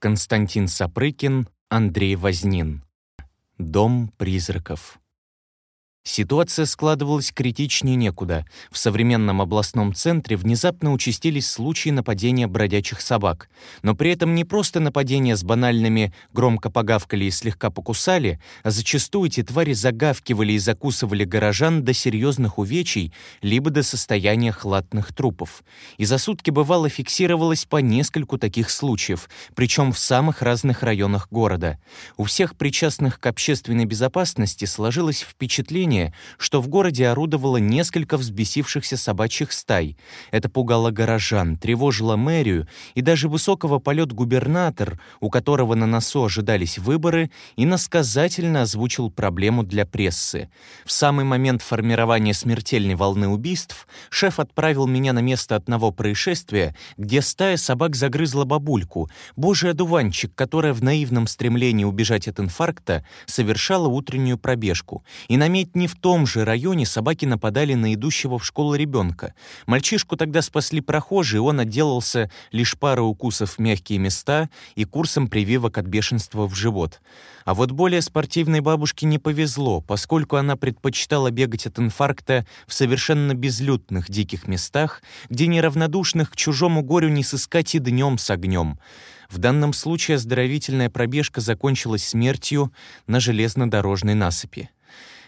Константин Сапрыкин, Андрей Вознин. Дом призраков. Ситуация складывалась критичнее некуда. В современном областном центре внезапно участились случаи нападения бродячих собак. Но при этом не просто нападения с банальными «громко погавкали и слегка покусали», а зачастую эти твари загавкивали и закусывали горожан до серьезных увечий, либо до состояния хладных трупов. И за сутки бывало фиксировалось по нескольку таких случаев, причем в самых разных районах города. У всех причастных к общественной безопасности сложилось впечатление, сообщение, что в городе орудовало несколько взбесившихся собачьих стай. Это пугало горожан, тревожило мэрию и даже высокого полет губернатор, у которого на носу ожидались выборы, и насказательно озвучил проблему для прессы. В самый момент формирования смертельной волны убийств шеф отправил меня на место одного происшествия, где стая собак загрызла бабульку, божий одуванчик, которая в наивном стремлении убежать от инфаркта совершала утреннюю пробежку. И наметь не в том же районе собаки нападали на идущего в школу ребенка. Мальчишку тогда спасли прохожие, он отделался лишь парой укусов в мягкие места и курсом прививок от бешенства в живот. А вот более спортивной бабушке не повезло, поскольку она предпочитала бегать от инфаркта в совершенно безлюдных диких местах, где неравнодушных к чужому горю не сыскать и днем с огнем. В данном случае оздоровительная пробежка закончилась смертью на железнодорожной насыпи.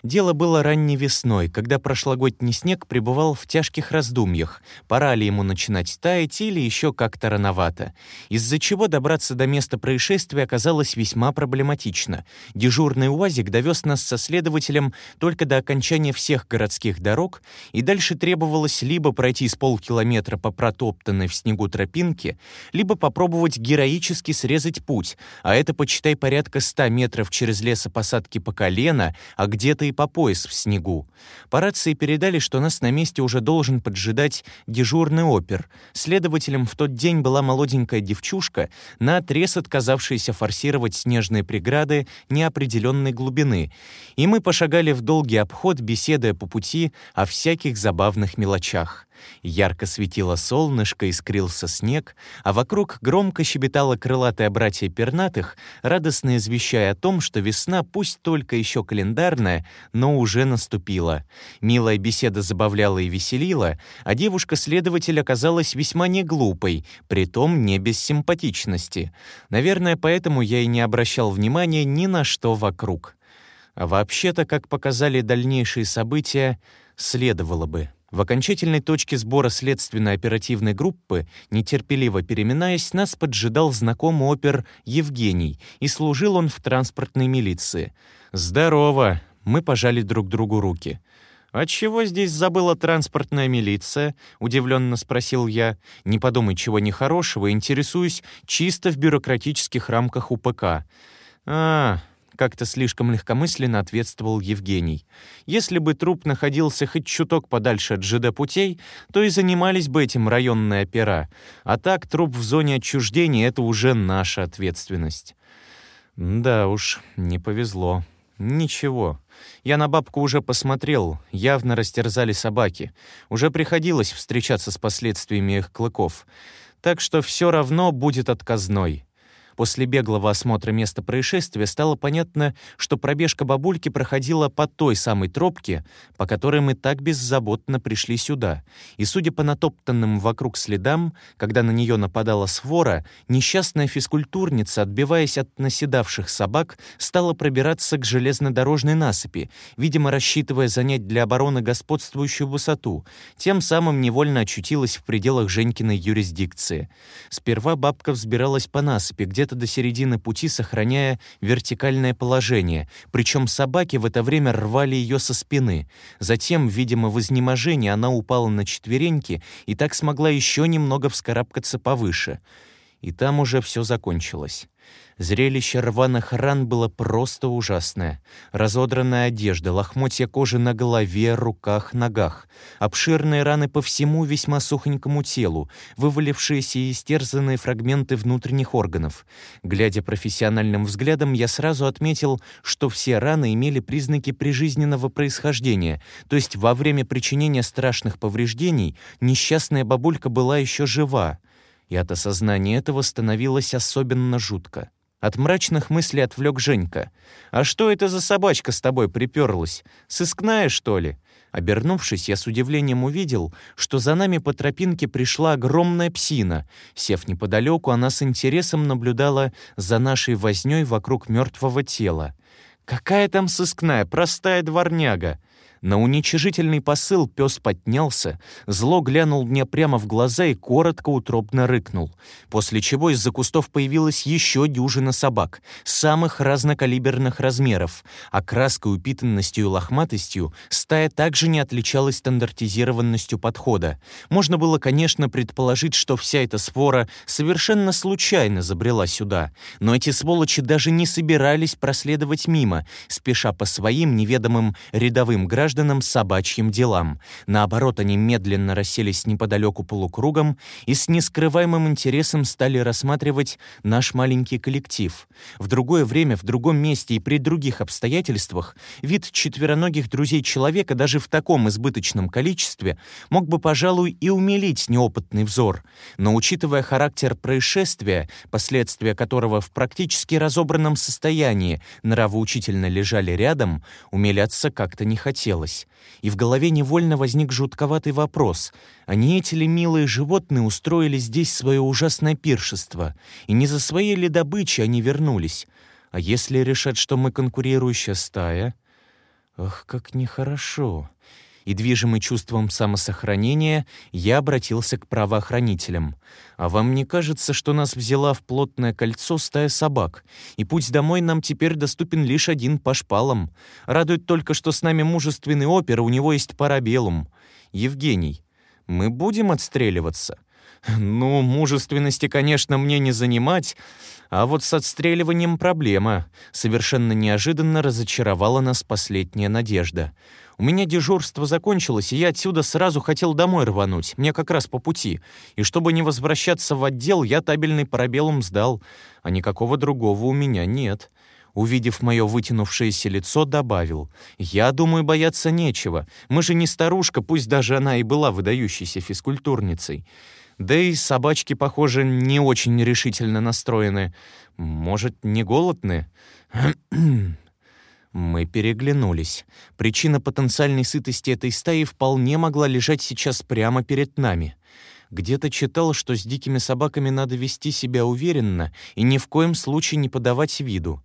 Дело было ранней весной, когда прошлогодний снег пребывал в тяжких раздумьях, пора ли ему начинать таять или еще как-то рановато, из-за чего добраться до места происшествия оказалось весьма проблематично. Дежурный УАЗик довез нас со следователем только до окончания всех городских дорог, и дальше требовалось либо пройти с полкилометра по протоптанной в снегу тропинке, либо попробовать героически срезать путь, а это, почитай, порядка 100 метров через лесопосадки по колено, а где-то и по пояс в снегу. По рации передали, что нас на месте уже должен поджидать дежурный опер. Следователем в тот день была молоденькая девчушка, наотрез отказавшаяся форсировать снежные преграды неопределенной глубины. И мы пошагали в долгий обход, беседуя по пути о всяких забавных мелочах. Ярко светило солнышко, искрился снег, а вокруг громко щебетало крылатое братья пернатых, радостно извещая о том, что весна, пусть только еще календарная, но уже наступила. Милая беседа забавляла и веселила, а девушка-следователь оказалась весьма неглупой, притом не без симпатичности. Наверное, поэтому я и не обращал внимания ни на что вокруг. А вообще-то, как показали дальнейшие события, следовало бы. В окончательной точке сбора следственно-оперативной группы, нетерпеливо переминаясь, нас поджидал знакомый опер Евгений, и служил он в транспортной милиции. «Здорово!» — мы пожали друг другу руки. «А чего здесь забыла транспортная милиция?» — удивленно спросил я. «Не подумай чего нехорошего, интересуюсь чисто в бюрократических рамках УПК». «А, как-то слишком легкомысленно ответствовал Евгений. Если бы труп находился хоть чуток подальше от ЖД-путей, то и занимались бы этим районные опера. А так труп в зоне отчуждения — это уже наша ответственность. Да уж, не повезло. Ничего. Я на бабку уже посмотрел, явно растерзали собаки. Уже приходилось встречаться с последствиями их клыков. Так что все равно будет отказной. После беглого осмотра места происшествия стало понятно, что пробежка бабульки проходила по той самой тропке, по которой мы так беззаботно пришли сюда. И, судя по натоптанным вокруг следам, когда на нее нападала свора, несчастная физкультурница, отбиваясь от наседавших собак, стала пробираться к железнодорожной насыпи, видимо, рассчитывая занять для обороны господствующую высоту, тем самым невольно очутилась в пределах Женькиной юрисдикции. Сперва бабка взбиралась по насыпи, где где-то до середины пути, сохраняя вертикальное положение, причем собаки в это время рвали ее со спины. Затем, видимо, в изнеможении она упала на четвереньки и так смогла еще немного вскарабкаться повыше. И там уже все закончилось. Зрелище рваных ран было просто ужасное. Разодранная одежда, лохмотья кожи на голове, руках, ногах. Обширные раны по всему весьма сухонькому телу, вывалившиеся и истерзанные фрагменты внутренних органов. Глядя профессиональным взглядом, я сразу отметил, что все раны имели признаки прижизненного происхождения, то есть во время причинения страшных повреждений несчастная бабулька была еще жива. И от осознания этого становилось особенно жутко. От мрачных мыслей отвлек Женька. «А что это за собачка с тобой приперлась? Сыскная, что ли?» Обернувшись, я с удивлением увидел, что за нами по тропинке пришла огромная псина. Сев неподалеку, она с интересом наблюдала за нашей вознёй вокруг мертвого тела. «Какая там сыскная, простая дворняга!» На уничижительный посыл пес поднялся, зло глянул мне прямо в глаза и коротко утробно рыкнул, после чего из-за кустов появилась еще дюжина собак, самых разнокалиберных размеров, а краской, упитанностью и лохматостью стая также не отличалась стандартизированностью подхода. Можно было, конечно, предположить, что вся эта свора совершенно случайно забрела сюда, но эти сволочи даже не собирались проследовать мимо, спеша по своим неведомым рядовым гражданам гражданам собачьим делам. Наоборот, они медленно расселись неподалеку полукругом и с нескрываемым интересом стали рассматривать наш маленький коллектив. В другое время, в другом месте и при других обстоятельствах вид четвероногих друзей человека даже в таком избыточном количестве мог бы, пожалуй, и умилить неопытный взор. Но учитывая характер происшествия, последствия которого в практически разобранном состоянии нравоучительно лежали рядом, умиляться как-то не хотелось хотелось, и в голове невольно возник жутковатый вопрос, а не эти ли милые животные устроили здесь свое ужасное пиршество, и не за своей ли добычи они вернулись? А если решат, что мы конкурирующая стая? Ах, как нехорошо и, движимый чувством самосохранения, я обратился к правоохранителям. «А вам не кажется, что нас взяла в плотное кольцо стая собак, и путь домой нам теперь доступен лишь один по шпалам? Радует только, что с нами мужественный опер, у него есть парабеллум. Евгений, мы будем отстреливаться?» «Ну, мужественности, конечно, мне не занимать, а вот с отстреливанием проблема. Совершенно неожиданно разочаровала нас последняя надежда. У меня дежурство закончилось, и я отсюда сразу хотел домой рвануть, мне как раз по пути. И чтобы не возвращаться в отдел, я табельный парабеллум сдал, а никакого другого у меня нет. Увидев мое вытянувшееся лицо, добавил. «Я думаю, бояться нечего. Мы же не старушка, пусть даже она и была выдающейся физкультурницей. Да и собачки, похоже, не очень решительно настроены. Может, не голодны?» Мы переглянулись. Причина потенциальной сытости этой стаи вполне могла лежать сейчас прямо перед нами. Где-то читал, что с дикими собаками надо вести себя уверенно и ни в коем случае не подавать виду.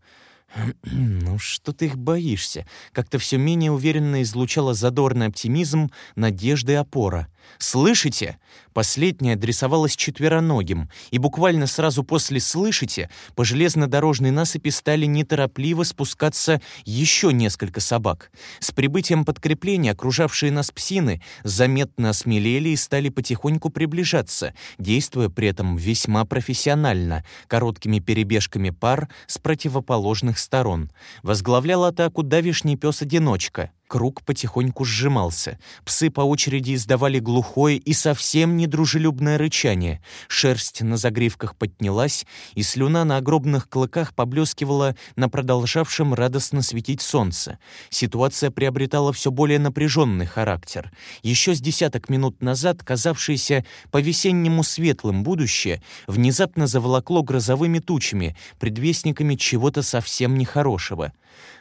«Ну что ты их боишься?» Как-то все менее уверенно излучала задорный оптимизм, надежда и опора. «Слышите?» Последняя адресовалась четвероногим, и буквально сразу после «слышите» по железнодорожной насыпи стали неторопливо спускаться еще несколько собак. С прибытием подкрепления окружавшие нас псины заметно осмелели и стали потихоньку приближаться, действуя при этом весьма профессионально, короткими перебежками пар с противоположных сторон. Возглавлял атаку давишний пес-одиночка — Круг потихоньку сжимался. Псы по очереди издавали глухое и совсем недружелюбное рычание. Шерсть на загривках поднялась, и слюна на огромных клыках поблескивала на продолжавшем радостно светить солнце. Ситуация приобретала все более напряженный характер. Еще с десяток минут назад, казавшееся по-весеннему светлым будущее, внезапно заволокло грозовыми тучами, предвестниками чего-то совсем нехорошего.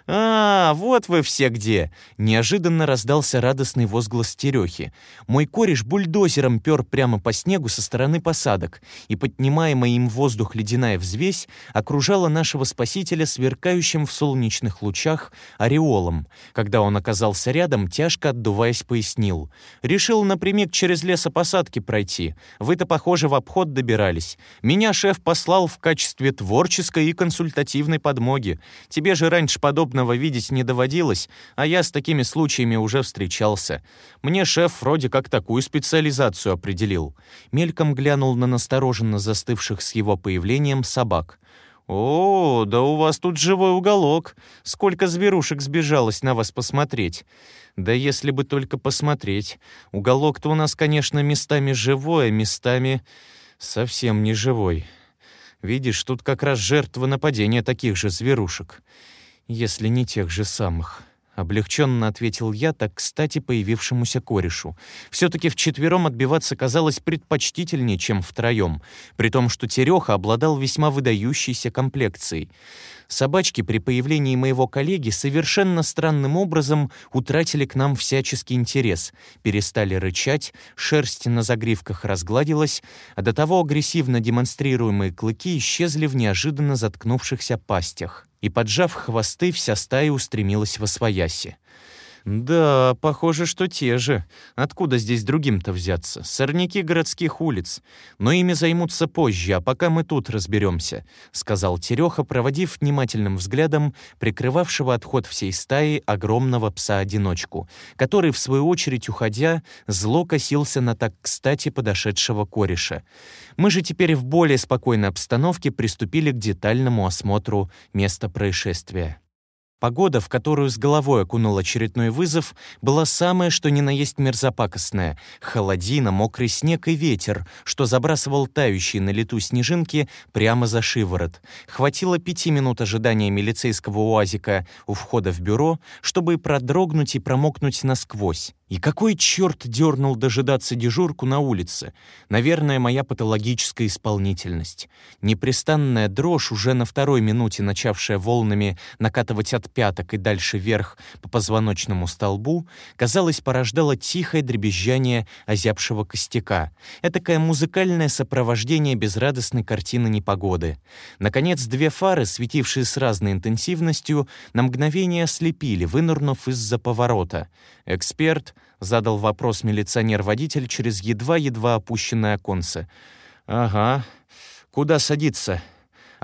«А, вот вы все где!» — неожиданно раздался радостный возглас Терехи. Мой кореш бульдозером пер прямо по снегу со стороны посадок, и поднимаемая им воздух ледяная взвесь окружала нашего спасителя сверкающим в солнечных лучах ореолом. Когда он оказался рядом, тяжко отдуваясь, пояснил. «Решил напрямик через лесопосадки пройти. Вы-то, похоже, в обход добирались. Меня шеф послал в качестве творческой и консультативной подмоги. Тебе же раньше подобного видеть не доводилось, а я с такими случаями уже встречался. Мне шеф вроде как такую специализацию определил. Мельком глянул на настороженно застывших с его появлением собак. «О, да у вас тут живой уголок. Сколько зверушек сбежалось на вас посмотреть. Да если бы только посмотреть. Уголок-то у нас, конечно, местами живой, а местами совсем не живой. Видишь, тут как раз жертва нападения таких же зверушек если не тех же самых. облегченно ответил я, так кстати появившемуся корешу. Все-таки вчетвером отбиваться казалось предпочтительнее, чем втроем, при том, что Тереха обладал весьма выдающейся комплекцией. Собачки при появлении моего коллеги совершенно странным образом утратили к нам всяческий интерес, перестали рычать, шерсть на загривках разгладилась, а до того агрессивно демонстрируемые клыки исчезли в неожиданно заткнувшихся пастях. И, поджав хвосты, вся стая устремилась во свояси. «Да, похоже, что те же. Откуда здесь другим-то взяться? Сорняки городских улиц. Но ими займутся позже, а пока мы тут разберемся», — сказал Тереха, проводив внимательным взглядом прикрывавшего отход всей стаи огромного пса-одиночку, который, в свою очередь, уходя, зло косился на так кстати подошедшего кореша. Мы же теперь в более спокойной обстановке приступили к детальному осмотру места происшествия. Погода, в которую с головой окунул очередной вызов, была самая что ни на есть мерзопакостная. Холодина, мокрый снег и ветер, что забрасывал тающие на лету снежинки прямо за шиворот. Хватило пяти минут ожидания милицейского уазика у входа в бюро, чтобы продрогнуть и промокнуть насквозь. И какой черт дернул дожидаться дежурку на улице? Наверное, моя патологическая исполнительность. Непрестанная дрожь, уже на второй минуте начавшая волнами накатывать от пяток и дальше вверх по позвоночному столбу, казалось, порождала тихое дребезжание озябшего костяка. Этакое музыкальное сопровождение безрадостной картины непогоды. Наконец, две фары, светившие с разной интенсивностью, на мгновение ослепили, вынырнув из-за поворота. Эксперт — задал вопрос милиционер-водитель через едва-едва опущенное оконце. «Ага. Куда садиться?»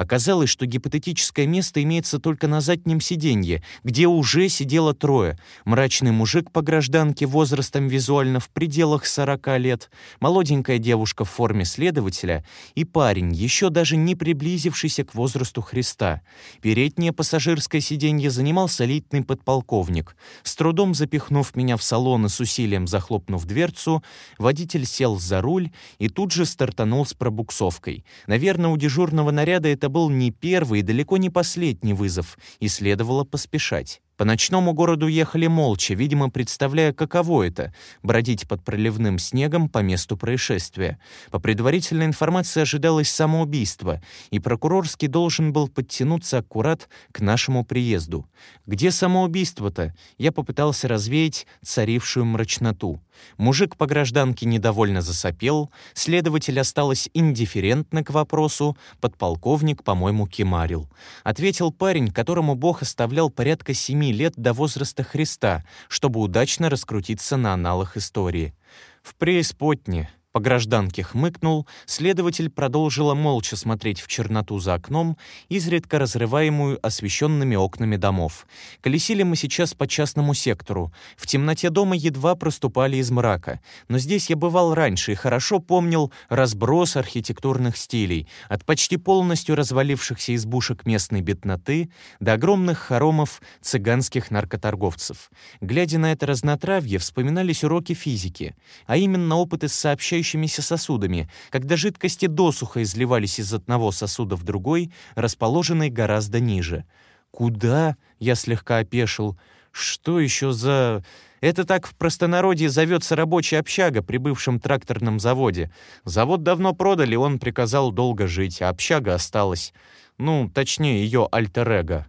Оказалось, что гипотетическое место имеется только на заднем сиденье, где уже сидело трое. Мрачный мужик по гражданке возрастом визуально в пределах 40 лет, молоденькая девушка в форме следователя и парень, еще даже не приблизившийся к возрасту Христа. Переднее пассажирское сиденье занимал солидный подполковник. С трудом запихнув меня в салон и с усилием захлопнув дверцу, водитель сел за руль и тут же стартанул с пробуксовкой. Наверное, у дежурного наряда это был не первый и далеко не последний вызов, и следовало поспешать. По ночному городу ехали молча, видимо, представляя, каково это — бродить под проливным снегом по месту происшествия. По предварительной информации ожидалось самоубийство, и прокурорский должен был подтянуться аккурат к нашему приезду. Где самоубийство-то? Я попытался развеять царившую мрачноту. Мужик по гражданке недовольно засопел, следователь осталась индифферентна к вопросу, подполковник, по-моему, кемарил. Ответил парень, которому Бог оставлял порядка семи лет до возраста Христа, чтобы удачно раскрутиться на аналах истории. В преисподне по гражданке хмыкнул, следователь продолжила молча смотреть в черноту за окном, изредка разрываемую освещенными окнами домов. Колесили мы сейчас по частному сектору. В темноте дома едва проступали из мрака. Но здесь я бывал раньше и хорошо помнил разброс архитектурных стилей, от почти полностью развалившихся избушек местной бедноты до огромных хоромов цыганских наркоторговцев. Глядя на это разнотравье, вспоминались уроки физики, а именно опыты с сообщающими вращающимися сосудами, когда жидкости досуха изливались из одного сосуда в другой, расположенный гораздо ниже. «Куда?» — я слегка опешил. «Что еще за...» Это так в простонародье зовется рабочая общага при бывшем тракторном заводе. Завод давно продали, он приказал долго жить, а общага осталась. Ну, точнее, ее альтер-эго.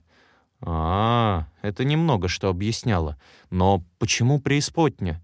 А, это немного что объясняло. Но почему преисподня?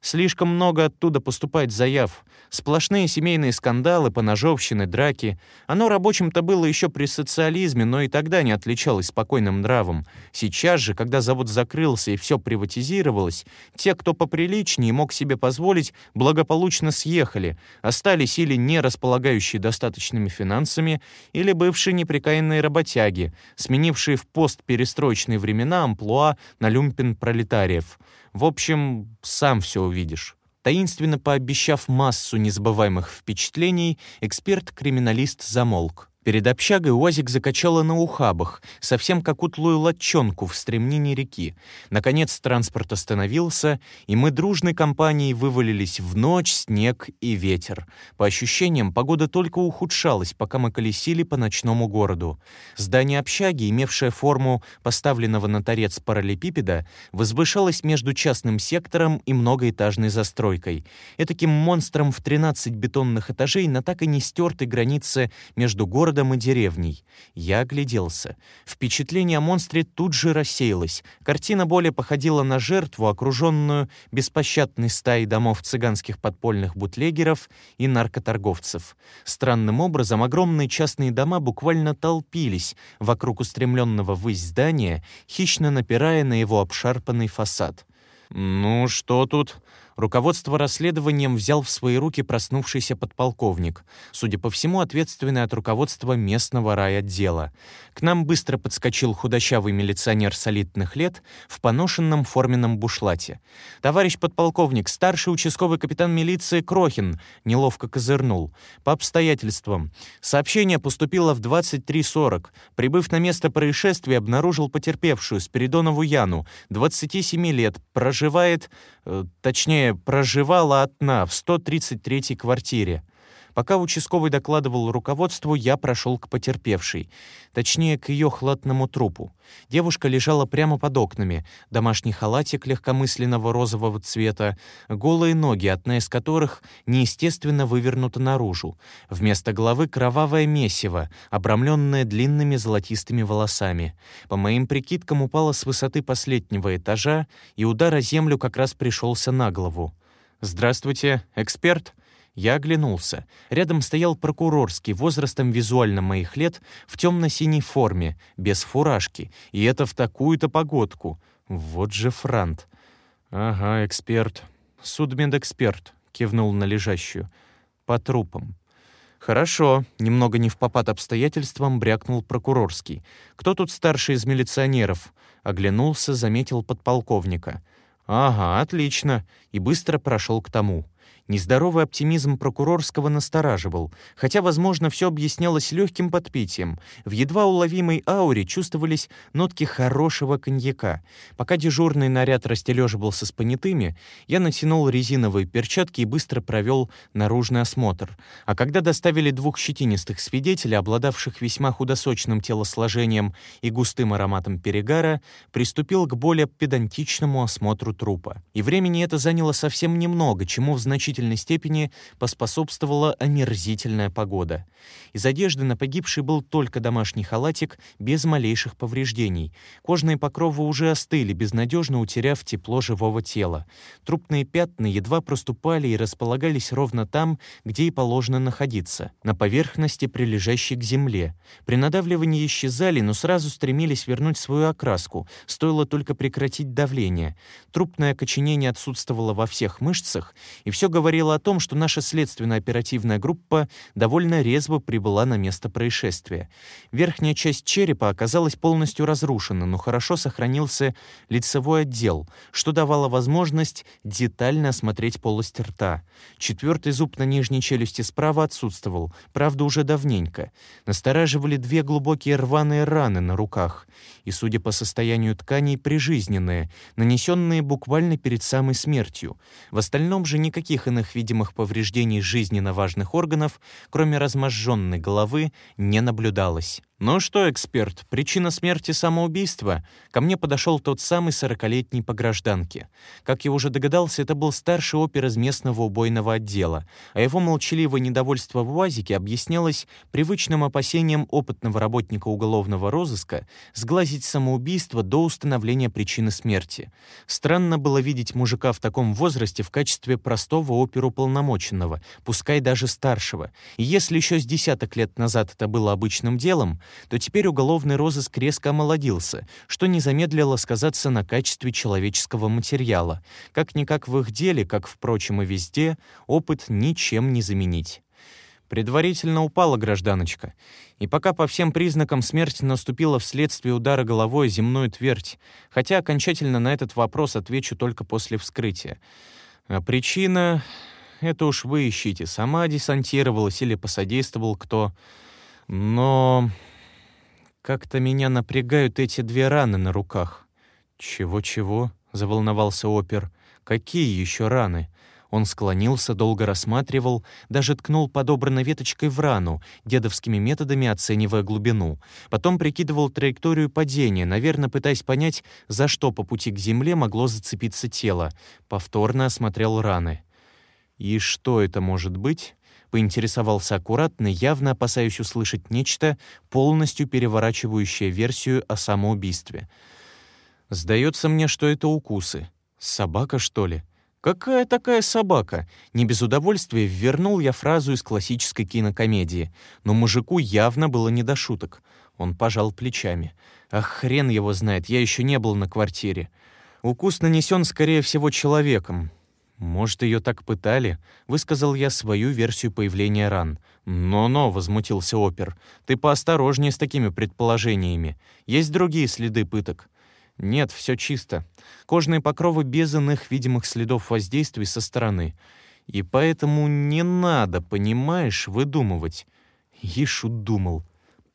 Слишком много оттуда поступает заяв. Сплошные семейные скандалы, поножовщины, драки. Оно рабочим-то было еще при социализме, но и тогда не отличалось спокойным нравом. Сейчас же, когда завод закрылся и все приватизировалось, те, кто поприличнее мог себе позволить, благополучно съехали, остались или не располагающие достаточными финансами, или бывшие неприкаянные работяги, сменившие в постперестроечные времена амплуа на люмпен пролетариев. В общем, сам все увидишь. Таинственно пообещав массу незабываемых впечатлений, эксперт-криминалист замолк. Перед общагой УАЗик закачало на ухабах, совсем как утлую лодчонку в стремнине реки. Наконец транспорт остановился, и мы дружной компанией вывалились в ночь, снег и ветер. По ощущениям, погода только ухудшалась, пока мы колесили по ночному городу. Здание общаги, имевшее форму поставленного на торец параллелепипеда, возвышалось между частным сектором и многоэтажной застройкой. Этаким монстром в 13 бетонных этажей на так и не стертой границе между городом и деревней. Я огляделся. Впечатление о монстре тут же рассеялось. Картина более походила на жертву, окруженную беспощадной стаей домов цыганских подпольных бутлегеров и наркоторговцев. Странным образом огромные частные дома буквально толпились вокруг устремленного ввысь здания, хищно напирая на его обшарпанный фасад. «Ну, что тут?» Руководство расследованием взял в свои руки проснувшийся подполковник, судя по всему, ответственный от руководства местного райотдела. К нам быстро подскочил худощавый милиционер солидных лет в поношенном форменном бушлате. «Товарищ подполковник, старший участковый капитан милиции Крохин», неловко козырнул. «По обстоятельствам. Сообщение поступило в 23.40. Прибыв на место происшествия, обнаружил потерпевшую Спиридонову Яну, 27 лет, проживает, точнее, проживала одна в 133-й квартире. Пока участковый докладывал руководству, я прошел к потерпевшей, точнее, к ее хладному трупу. Девушка лежала прямо под окнами, домашний халатик легкомысленного розового цвета, голые ноги, одна из которых неестественно вывернута наружу. Вместо головы кровавое месиво, обрамленное длинными золотистыми волосами. По моим прикидкам, упала с высоты последнего этажа, и удар о землю как раз пришелся на голову. «Здравствуйте, эксперт?» Я оглянулся. Рядом стоял прокурорский, возрастом визуально моих лет, в темно-синей форме, без фуражки. И это в такую-то погодку. Вот же франт. «Ага, эксперт. Судмедэксперт», — кивнул на лежащую. «По трупам». «Хорошо», — немного не в попад обстоятельствам брякнул прокурорский. «Кто тут старший из милиционеров?» Оглянулся, заметил подполковника. «Ага, отлично», и быстро прошел к тому. Нездоровый оптимизм прокурорского настораживал, хотя, возможно, все объяснялось легким подпитием. В едва уловимой ауре чувствовались нотки хорошего коньяка. Пока дежурный наряд растележивался с понятыми, я натянул резиновые перчатки и быстро провел наружный осмотр. А когда доставили двух щетинистых свидетелей, обладавших весьма худосочным телосложением и густым ароматом перегара, приступил к более педантичному осмотру трупа. И времени это заняло совсем немного, чему в значительной значительной степени поспособствовала омерзительная погода. Из одежды на погибшей был только домашний халатик без малейших повреждений. Кожные покровы уже остыли, безнадежно утеряв тепло живого тела. Трупные пятна едва проступали и располагались ровно там, где и положено находиться, на поверхности, прилежащей к земле. При надавливании исчезали, но сразу стремились вернуть свою окраску, стоило только прекратить давление. Трупное окоченение отсутствовало во всех мышцах, и все говорило говорило о том, что наша следственно-оперативная группа довольно резво прибыла на место происшествия. Верхняя часть черепа оказалась полностью разрушена, но хорошо сохранился лицевой отдел, что давало возможность детально осмотреть полость рта. Четвертый зуб на нижней челюсти справа отсутствовал, правда, уже давненько. Настораживали две глубокие рваные раны на руках, и, судя по состоянию тканей, прижизненные, нанесенные буквально перед самой смертью. В остальном же никаких иных явных видимых повреждений жизненно важных органов, кроме разможженной головы, не наблюдалось. «Ну что, эксперт, причина смерти — самоубийство?» Ко мне подошел тот самый сорокалетний по гражданке. Как я уже догадался, это был старший опер из местного убойного отдела, а его молчаливое недовольство в УАЗике объяснялось привычным опасением опытного работника уголовного розыска сглазить самоубийство до установления причины смерти. Странно было видеть мужика в таком возрасте в качестве простого оперуполномоченного, пускай даже старшего. И если еще с десяток лет назад это было обычным делом, то теперь уголовный розыск резко омолодился, что не замедлило сказаться на качестве человеческого материала. Как-никак в их деле, как, впрочем, и везде, опыт ничем не заменить. Предварительно упала гражданочка, и пока по всем признакам смерть наступила вследствие удара головой о земную твердь, хотя окончательно на этот вопрос отвечу только после вскрытия. А причина — это уж вы ищите, сама десантировалась или посодействовал кто Но как-то меня напрягают эти две раны на руках. Чего-чего? заволновался опер. Какие еще раны? Он склонился, долго рассматривал, даже ткнул подобранной веточкой в рану, дедовскими методами оценивая глубину. Потом прикидывал траекторию падения, наверное, пытаясь понять, за что по пути к земле могло зацепиться тело. Повторно осмотрел раны. «И что это может быть?» Поинтересовался аккуратно, явно опасаясь услышать нечто, полностью переворачивающее версию о самоубийстве. «Сдается мне, что это укусы. Собака, что ли?» «Какая такая собака?» Не без удовольствия вернул я фразу из классической кинокомедии, но мужику явно было не до шуток. Он пожал плечами. «Ах, хрен его знает, я еще не был на квартире. Укус нанесен, скорее всего, человеком. Может, ее так пытали?» Высказал я свою версию появления ран. «Но-но», — возмутился опер, — «ты поосторожнее с такими предположениями. Есть другие следы пыток». Нет, все чисто. Кожные покровы без иных видимых следов воздействий со стороны. И поэтому не надо, понимаешь, выдумывать. Ишу думал.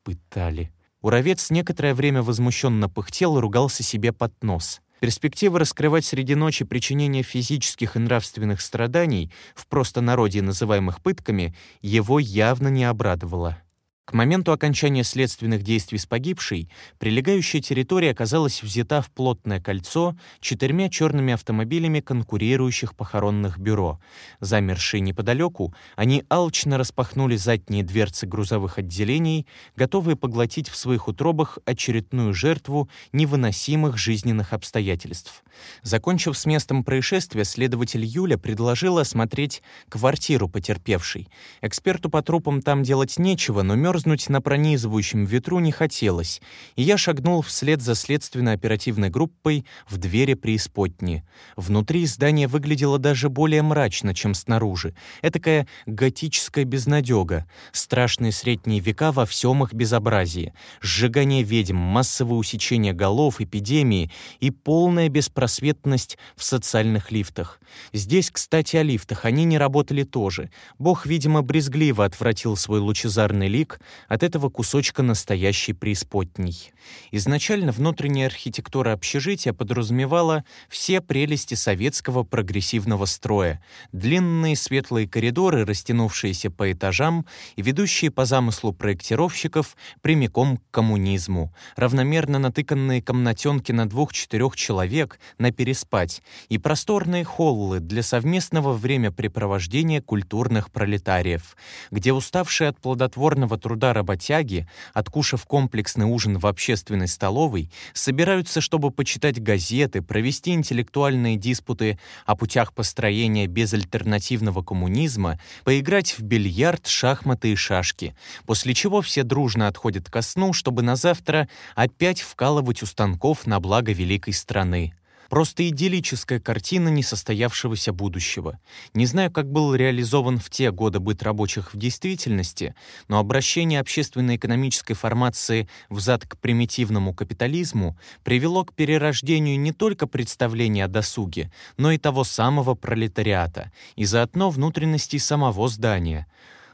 Пытали. Уровец некоторое время возмущенно пыхтел и ругался себе под нос. Перспектива раскрывать среди ночи причинение физических и нравственных страданий, в простонародье называемых пытками, его явно не обрадовала. К моменту окончания следственных действий с погибшей прилегающая территория оказалась взята в плотное кольцо четырьмя черными автомобилями конкурирующих похоронных бюро. Замершие неподалеку, они алчно распахнули задние дверцы грузовых отделений, готовые поглотить в своих утробах очередную жертву невыносимых жизненных обстоятельств. Закончив с местом происшествия, следователь Юля предложила осмотреть квартиру потерпевшей. Эксперту по трупам там делать нечего, но мерзнуть на пронизывающем ветру не хотелось, и я шагнул вслед за следственно-оперативной группой в двери преисподни. Внутри здание выглядело даже более мрачно, чем снаружи. Этакая готическая безнадега, страшные средние века во всем их безобразии, сжигание ведьм, массовое усечение голов, эпидемии и полная беспросветность в социальных лифтах. Здесь, кстати, о лифтах они не работали тоже. Бог, видимо, брезгливо отвратил свой лучезарный лик от этого кусочка настоящей преисподней. Изначально внутренняя архитектура общежития подразумевала все прелести советского прогрессивного строя. Длинные светлые коридоры, растянувшиеся по этажам и ведущие по замыслу проектировщиков прямиком к коммунизму, равномерно натыканные комнатенки на двух-четырех человек на переспать и просторные холлы для совместного времяпрепровождения культурных пролетариев, где уставшие от плодотворного труда работяги, откушав комплексный ужин в общественной столовой, собираются, чтобы почитать газеты, провести интеллектуальные диспуты о путях построения безальтернативного коммунизма, поиграть в бильярд, шахматы и шашки, после чего все дружно отходят ко сну, чтобы на завтра опять вкалывать у станков на благо великой страны. Просто идиллическая картина несостоявшегося будущего. Не знаю, как был реализован в те годы быт рабочих в действительности, но обращение общественно-экономической формации взад к примитивному капитализму привело к перерождению не только представления о досуге, но и того самого пролетариата, и заодно внутренностей самого здания.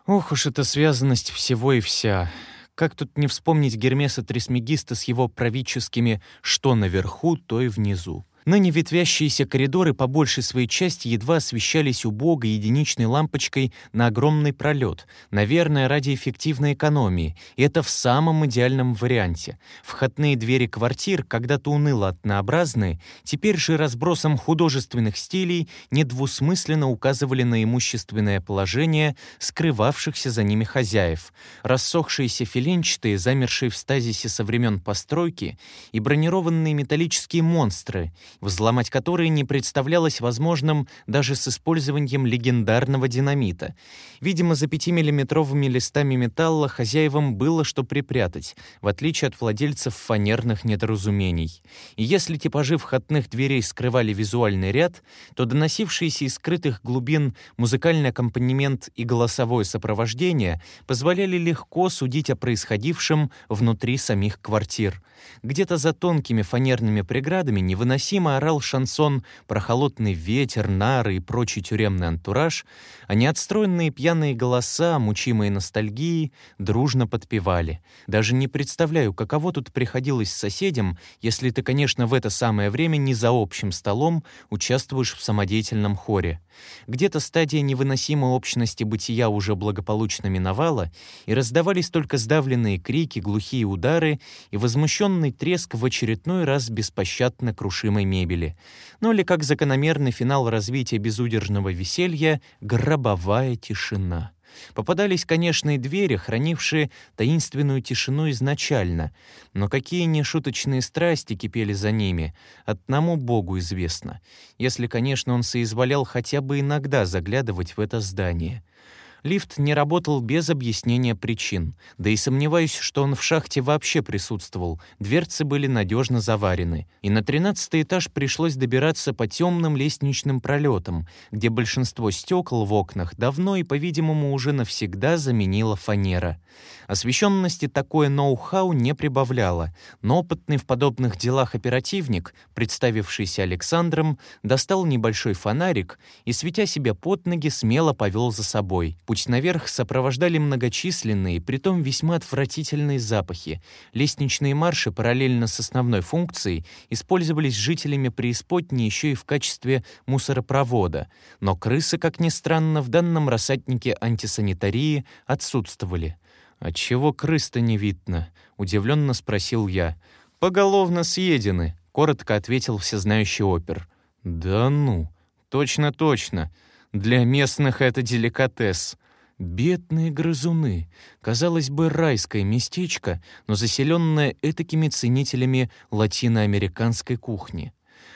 Ох уж эта связанность всего и вся. Как тут не вспомнить Гермеса Трисмегиста с его правительскими «что наверху, то и внизу». Ныне ветвящиеся коридоры по большей своей части едва освещались убогой единичной лампочкой на огромный пролет, наверное, ради эффективной экономии, и это в самом идеальном варианте. Входные двери квартир, когда-то уныло однообразные, теперь же разбросом художественных стилей недвусмысленно указывали на имущественное положение скрывавшихся за ними хозяев. Рассохшиеся филенчатые, замершие в стазисе со времен постройки, и бронированные металлические монстры — взломать которые не представлялось возможным даже с использованием легендарного динамита. Видимо, за 5-миллиметровыми листами металла хозяевам было что припрятать, в отличие от владельцев фанерных недоразумений. И если типажи входных дверей скрывали визуальный ряд, то доносившиеся из скрытых глубин музыкальный аккомпанемент и голосовое сопровождение позволяли легко судить о происходившем внутри самих квартир. Где-то за тонкими фанерными преградами невыносимо орал шансон про холодный ветер, нары и прочий тюремный антураж, а неотстроенные пьяные голоса, мучимые ностальгией, дружно подпевали. Даже не представляю, каково тут приходилось соседям, если ты, конечно, в это самое время не за общим столом участвуешь в самодеятельном хоре. Где-то стадия невыносимой общности бытия уже благополучно миновала, и раздавались только сдавленные крики, глухие удары и возмущенный треск в очередной раз беспощадно крушимой мебели. Ну или как закономерный финал развития безудержного веселья — гробовая тишина. Попадались, конечно, и двери, хранившие таинственную тишину изначально, но какие нешуточные страсти кипели за ними, одному Богу известно, если, конечно, он соизволял хотя бы иногда заглядывать в это здание. Лифт не работал без объяснения причин, да и сомневаюсь, что он в шахте вообще присутствовал. Дверцы были надежно заварены, и на тринадцатый этаж пришлось добираться по темным лестничным пролетам, где большинство стекол в окнах давно и, по-видимому, уже навсегда заменила фанера. Освещенности такое ноу-хау не прибавляло, но опытный в подобных делах оперативник, представившийся Александром, достал небольшой фонарик и, светя себя под ноги, смело повел за собой. Путь наверх сопровождали многочисленные, притом весьма отвратительные запахи. Лестничные марши параллельно с основной функцией использовались жителями преисподней еще и в качестве мусоропровода, но крысы, как ни странно, в данном рассаднике антисанитарии отсутствовали. «Отчего крыс-то не видно?» — удивленно спросил я. «Поголовно съедены», — коротко ответил всезнающий опер. «Да ну, точно-точно. Для местных это деликатес. Бедные грызуны. Казалось бы, райское местечко, но заселенное этакими ценителями латиноамериканской кухни.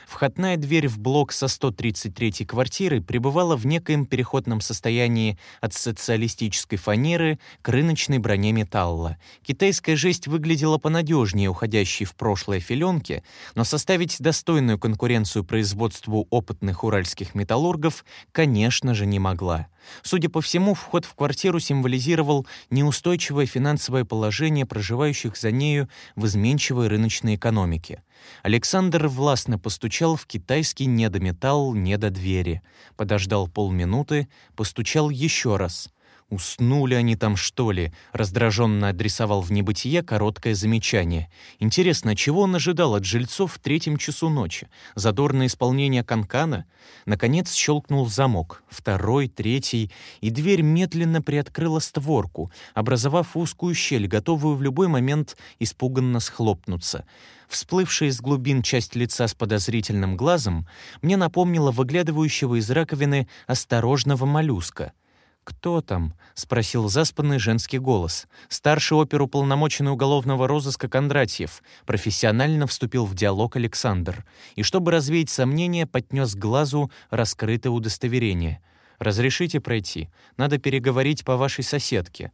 Входная дверь в блок со 133 квартиры пребывала в некоем переходном состоянии от социалистической фанеры к рыночной броне металла. Китайская жесть выглядела понадежнее уходящей в прошлое филенки, но составить достойную конкуренцию производству опытных уральских металлургов, конечно же, не могла. Судя по всему, вход в квартиру символизировал неустойчивое финансовое положение проживающих за нею в изменчивой рыночной экономике. Александр властно постучал в китайский недометалл не до двери, подождал полминуты, постучал еще раз — «Уснули они там, что ли?» — раздраженно адресовал в небытие короткое замечание. Интересно, чего он ожидал от жильцов в третьем часу ночи? Задорное исполнение канкана? Наконец щелкнул замок. Второй, третий, и дверь медленно приоткрыла створку, образовав узкую щель, готовую в любой момент испуганно схлопнуться. Всплывшая из глубин часть лица с подозрительным глазом мне напомнила выглядывающего из раковины осторожного моллюска — «Кто там?» — спросил заспанный женский голос. Старший оперуполномоченный уголовного розыска Кондратьев профессионально вступил в диалог Александр и, чтобы развеять сомнения, поднес к глазу раскрытое удостоверение. «Разрешите пройти? Надо переговорить по вашей соседке».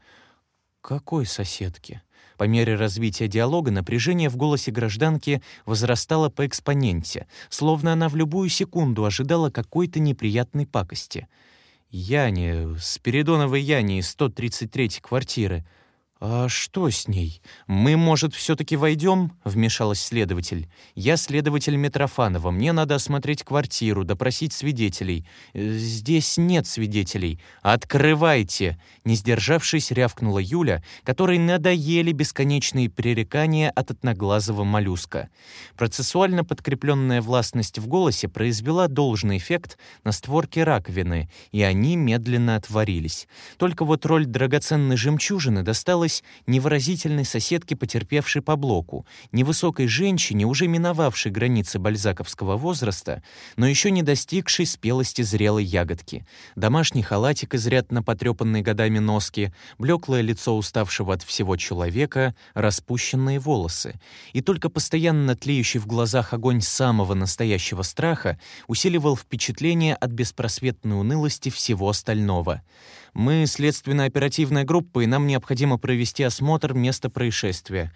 «Какой соседке?» По мере развития диалога напряжение в голосе гражданки возрастало по экспоненте, словно она в любую секунду ожидала какой-то неприятной пакости — Яне, Спиридоновой Яне из 133-й квартиры. «А что с ней? Мы, может, все-таки войдем?» — вмешалась следователь. «Я следователь Митрофанова. Мне надо осмотреть квартиру, допросить свидетелей. Э, здесь нет свидетелей. Открывайте!» Не сдержавшись, рявкнула Юля, которой надоели бесконечные пререкания от одноглазого моллюска. Процессуально подкрепленная властность в голосе произвела должный эффект на створке раковины, и они медленно отворились. Только вот роль драгоценной жемчужины досталась досталось невыразительной соседке, потерпевшей по блоку, невысокой женщине, уже миновавшей границы бальзаковского возраста, но еще не достигшей спелости зрелой ягодки. Домашний халатик, изрядно потрепанный годами носки, блеклое лицо уставшего от всего человека, распущенные волосы. И только постоянно тлеющий в глазах огонь самого настоящего страха усиливал впечатление от беспросветной унылости всего остального — мы следственно-оперативная группа, и нам необходимо провести осмотр места происшествия».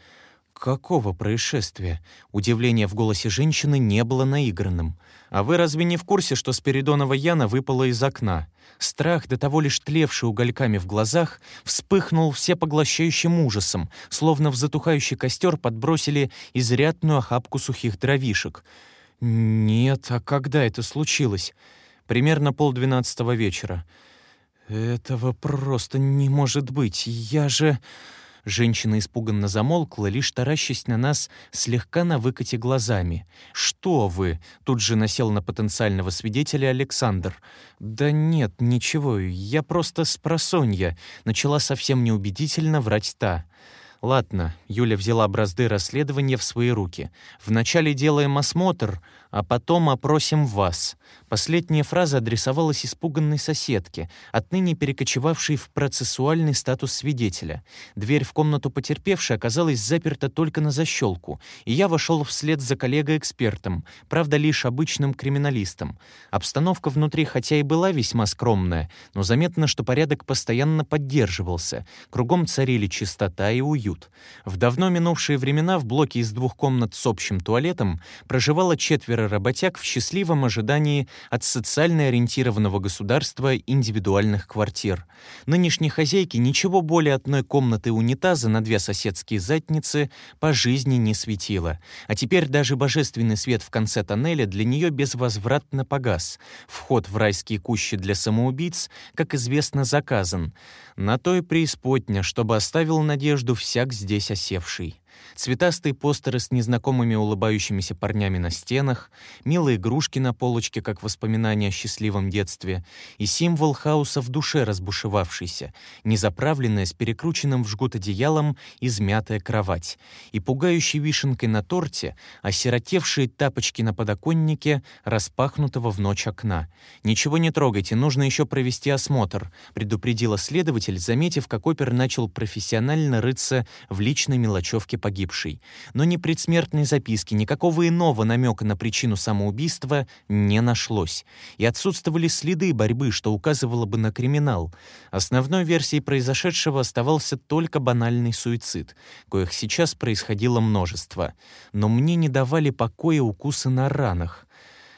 «Какого происшествия?» Удивление в голосе женщины не было наигранным. «А вы разве не в курсе, что Спиридонова Яна выпала из окна?» Страх, до того лишь тлевший угольками в глазах, вспыхнул всепоглощающим ужасом, словно в затухающий костер подбросили изрядную охапку сухих дровишек. «Нет, а когда это случилось?» «Примерно полдвенадцатого вечера». «Этого просто не может быть. Я же...» Женщина испуганно замолкла, лишь таращась на нас слегка на выкате глазами. «Что вы?» — тут же насел на потенциального свидетеля Александр. «Да нет, ничего, я просто спросонья», — начала совсем неубедительно врать та. «Ладно», — Юля взяла бразды расследования в свои руки. «Вначале делаем осмотр, а потом опросим вас. Последняя фраза адресовалась испуганной соседке, отныне перекочевавшей в процессуальный статус свидетеля. Дверь в комнату потерпевшей оказалась заперта только на защелку, и я вошел вслед за коллегой-экспертом, правда, лишь обычным криминалистом. Обстановка внутри хотя и была весьма скромная, но заметно, что порядок постоянно поддерживался. Кругом царили чистота и уют. В давно минувшие времена в блоке из двух комнат с общим туалетом проживало четверо работяг в счастливом ожидании от социально ориентированного государства индивидуальных квартир. Нынешней хозяйке ничего более одной комнаты унитаза на две соседские задницы по жизни не светило. А теперь даже божественный свет в конце тоннеля для нее безвозвратно погас. Вход в райские кущи для самоубийц, как известно, заказан. На то и преисподня, чтобы оставил надежду всяк здесь осевший цветастые постеры с незнакомыми улыбающимися парнями на стенах, милые игрушки на полочке, как воспоминания о счастливом детстве, и символ хаоса в душе разбушевавшийся, незаправленная с перекрученным в жгут одеялом измятая кровать, и пугающей вишенкой на торте осиротевшие тапочки на подоконнике распахнутого в ночь окна. «Ничего не трогайте, нужно еще провести осмотр», предупредила следователь, заметив, как опер начал профессионально рыться в личной мелочевке погибшей, но ни предсмертной записки, никакого иного намека на причину самоубийства не нашлось, и отсутствовали следы борьбы, что указывало бы на криминал. Основной версией произошедшего оставался только банальный суицид, коих сейчас происходило множество. Но мне не давали покоя укусы на ранах.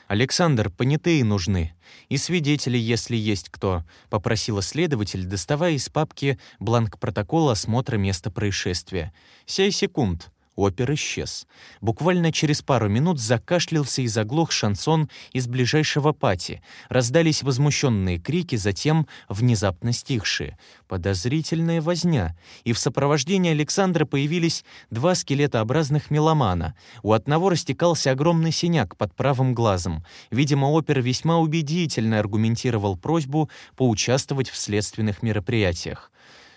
«Александр, понятые нужны. И свидетели, если есть кто», — попросила следователь, доставая из папки бланк протокола осмотра места происшествия. «Сей секунд». Опер исчез. Буквально через пару минут закашлялся и заглох шансон из ближайшего пати. Раздались возмущенные крики, затем внезапно стихшие. Подозрительная возня. И в сопровождении Александра появились два скелетообразных меломана. У одного растекался огромный синяк под правым глазом. Видимо, опер весьма убедительно аргументировал просьбу поучаствовать в следственных мероприятиях.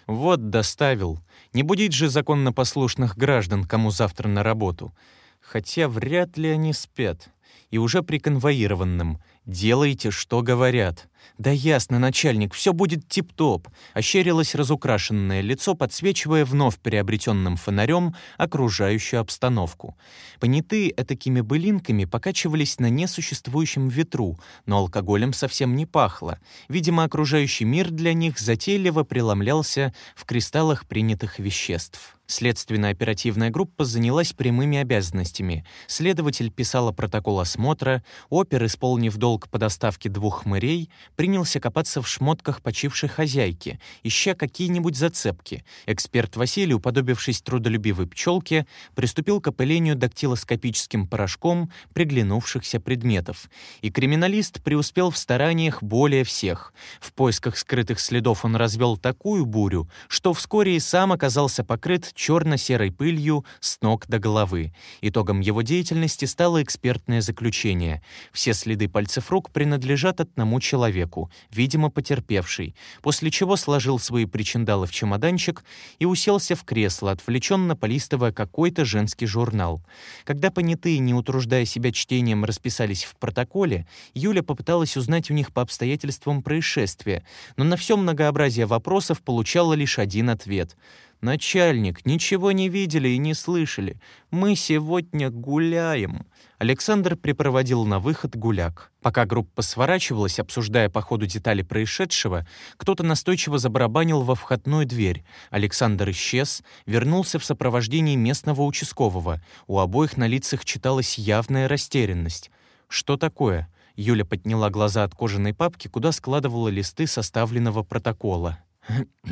«Вот доставил», не будить же законнопослушных граждан, кому завтра на работу. Хотя вряд ли они спят. И уже приконвоированным. Делайте, что говорят. «Да ясно, начальник, все будет тип-топ», — ощерилось разукрашенное лицо, подсвечивая вновь приобретенным фонарем окружающую обстановку. Понятые этакими былинками покачивались на несуществующем ветру, но алкоголем совсем не пахло. Видимо, окружающий мир для них затейливо преломлялся в кристаллах принятых веществ. Следственно-оперативная группа занялась прямыми обязанностями. Следователь писала протокол осмотра, опер, исполнив долг по доставке двух хмырей, принялся копаться в шмотках почившей хозяйки, ища какие-нибудь зацепки. Эксперт Василий, уподобившись трудолюбивой пчелке, приступил к опылению дактилоскопическим порошком приглянувшихся предметов. И криминалист преуспел в стараниях более всех. В поисках скрытых следов он развел такую бурю, что вскоре и сам оказался покрыт черно-серой пылью с ног до головы. Итогом его деятельности стало экспертное заключение. Все следы пальцев рук принадлежат одному человеку, видимо, потерпевший, после чего сложил свои причиндалы в чемоданчик и уселся в кресло, отвлеченно полистывая какой-то женский журнал. Когда понятые, не утруждая себя чтением, расписались в протоколе, Юля попыталась узнать у них по обстоятельствам происшествия, но на все многообразие вопросов получала лишь один ответ — «Начальник, ничего не видели и не слышали. Мы сегодня гуляем». Александр припроводил на выход гуляк. Пока группа сворачивалась, обсуждая по ходу детали происшедшего, кто-то настойчиво забарабанил во входную дверь. Александр исчез, вернулся в сопровождении местного участкового. У обоих на лицах читалась явная растерянность. «Что такое?» Юля подняла глаза от кожаной папки, куда складывала листы составленного протокола.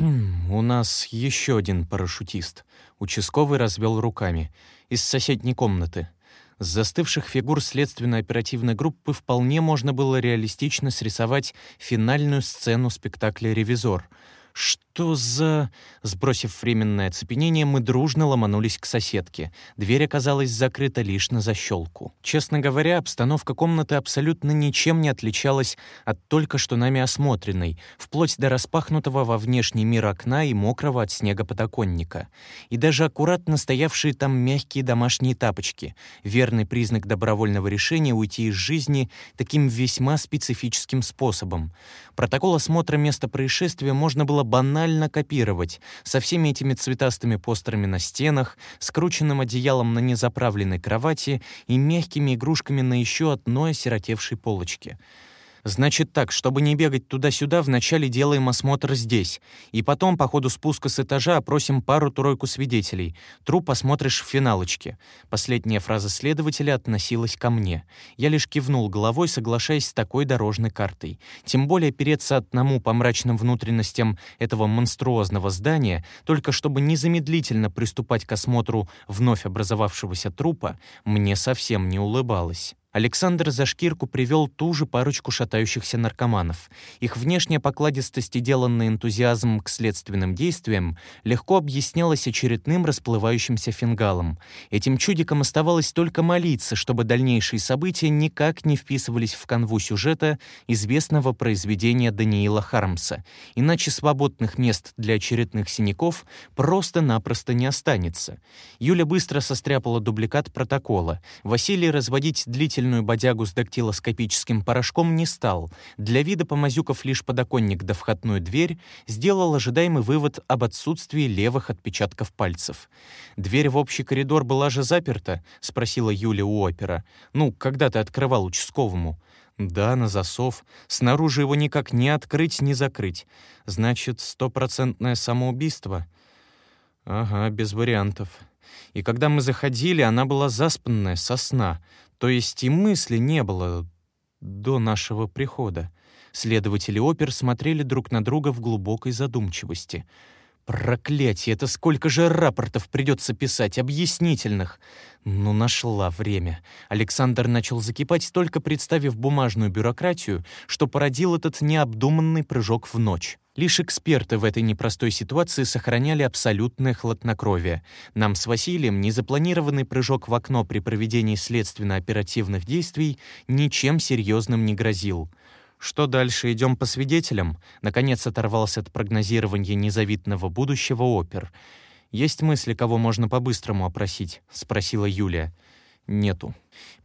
«У нас еще один парашютист». Участковый развел руками. «Из соседней комнаты. С застывших фигур следственно-оперативной группы вполне можно было реалистично срисовать финальную сцену спектакля «Ревизор», «Что за...» Сбросив временное оцепенение, мы дружно ломанулись к соседке. Дверь оказалась закрыта лишь на защелку. Честно говоря, обстановка комнаты абсолютно ничем не отличалась от только что нами осмотренной, вплоть до распахнутого во внешний мир окна и мокрого от снега подоконника. И даже аккуратно стоявшие там мягкие домашние тапочки — верный признак добровольного решения уйти из жизни таким весьма специфическим способом. Протокол осмотра места происшествия можно было банально копировать, со всеми этими цветастыми постерами на стенах, скрученным одеялом на незаправленной кровати и мягкими игрушками на еще одной осиротевшей полочке — Значит так, чтобы не бегать туда-сюда, вначале делаем осмотр здесь, и потом по ходу спуска с этажа опросим пару-тройку свидетелей. Труп осмотришь в финалочке. Последняя фраза следователя относилась ко мне. Я лишь кивнул головой, соглашаясь с такой дорожной картой. Тем более переться одному по мрачным внутренностям этого монструозного здания, только чтобы незамедлительно приступать к осмотру вновь образовавшегося трупа, мне совсем не улыбалось. Александр за шкирку привел ту же парочку шатающихся наркоманов. Их внешняя покладистость и деланный энтузиазм к следственным действиям легко объяснялась очередным расплывающимся фингалом. Этим чудикам оставалось только молиться, чтобы дальнейшие события никак не вписывались в канву сюжета известного произведения Даниила Хармса, иначе свободных мест для очередных синяков просто-напросто не останется. Юля быстро состряпала дубликат протокола. Василий разводить длительно специальную бодягу с дактилоскопическим порошком не стал. Для вида помазюков лишь подоконник да входную дверь, сделал ожидаемый вывод об отсутствии левых отпечатков пальцев. «Дверь в общий коридор была же заперта?» — спросила Юля у опера. «Ну, когда ты открывал участковому?» «Да, на засов. Снаружи его никак не открыть, не закрыть. Значит, стопроцентное самоубийство?» «Ага, без вариантов. И когда мы заходили, она была заспанная, со сна. То есть и мысли не было до нашего прихода. Следователи опер смотрели друг на друга в глубокой задумчивости. Проклятие, это сколько же рапортов придется писать, объяснительных. Ну, нашла время. Александр начал закипать, только представив бумажную бюрократию, что породил этот необдуманный прыжок в ночь. Лишь эксперты в этой непростой ситуации сохраняли абсолютное хладнокровие. Нам с Василием незапланированный прыжок в окно при проведении следственно-оперативных действий ничем серьезным не грозил. Что дальше, идем по свидетелям? Наконец оторвался от прогнозирования незавидного будущего опер. «Есть мысли, кого можно по-быстрому опросить?» — спросила Юлия. «Нету.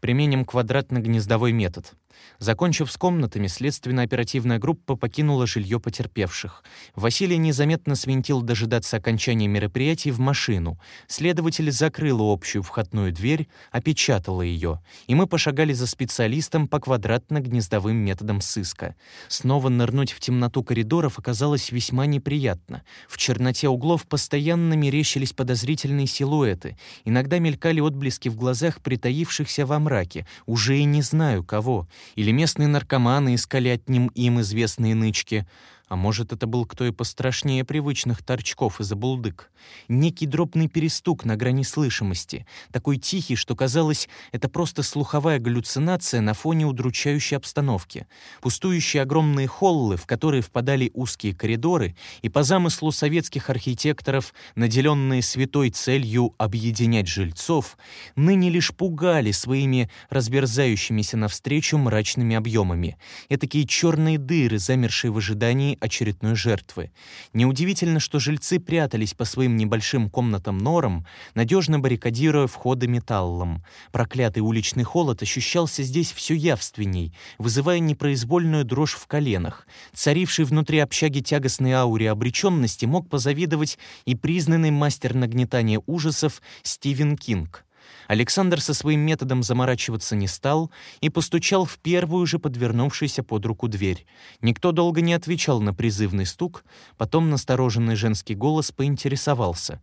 Применим квадратно-гнездовой метод. Закончив с комнатами, следственно-оперативная группа покинула жилье потерпевших. Василий незаметно свинтил дожидаться окончания мероприятий в машину. Следователь закрыл общую входную дверь, опечатала ее, и мы пошагали за специалистом по квадратно-гнездовым методам сыска. Снова нырнуть в темноту коридоров оказалось весьма неприятно. В черноте углов постоянно мерещились подозрительные силуэты, иногда мелькали отблески в глазах притаившихся во мраке, уже и не знаю кого — или местные наркоманы искали от ним им известные нычки, а может, это был кто и пострашнее привычных торчков из обулдык. Некий дробный перестук на грани слышимости, такой тихий, что казалось, это просто слуховая галлюцинация на фоне удручающей обстановки. Пустующие огромные холлы, в которые впадали узкие коридоры, и по замыслу советских архитекторов, наделенные святой целью объединять жильцов, ныне лишь пугали своими разберзающимися навстречу мрачными объемами. Этакие черные дыры, замершие в ожидании очередной жертвы. Неудивительно, что жильцы прятались по своим небольшим комнатам-норам, надежно баррикадируя входы металлом. Проклятый уличный холод ощущался здесь все явственней, вызывая непроизвольную дрожь в коленах. Царивший внутри общаги тягостной ауре обреченности мог позавидовать и признанный мастер нагнетания ужасов Стивен Кинг. Александр со своим методом заморачиваться не стал и постучал в первую же подвернувшуюся под руку дверь. Никто долго не отвечал на призывный стук, потом настороженный женский голос поинтересовался.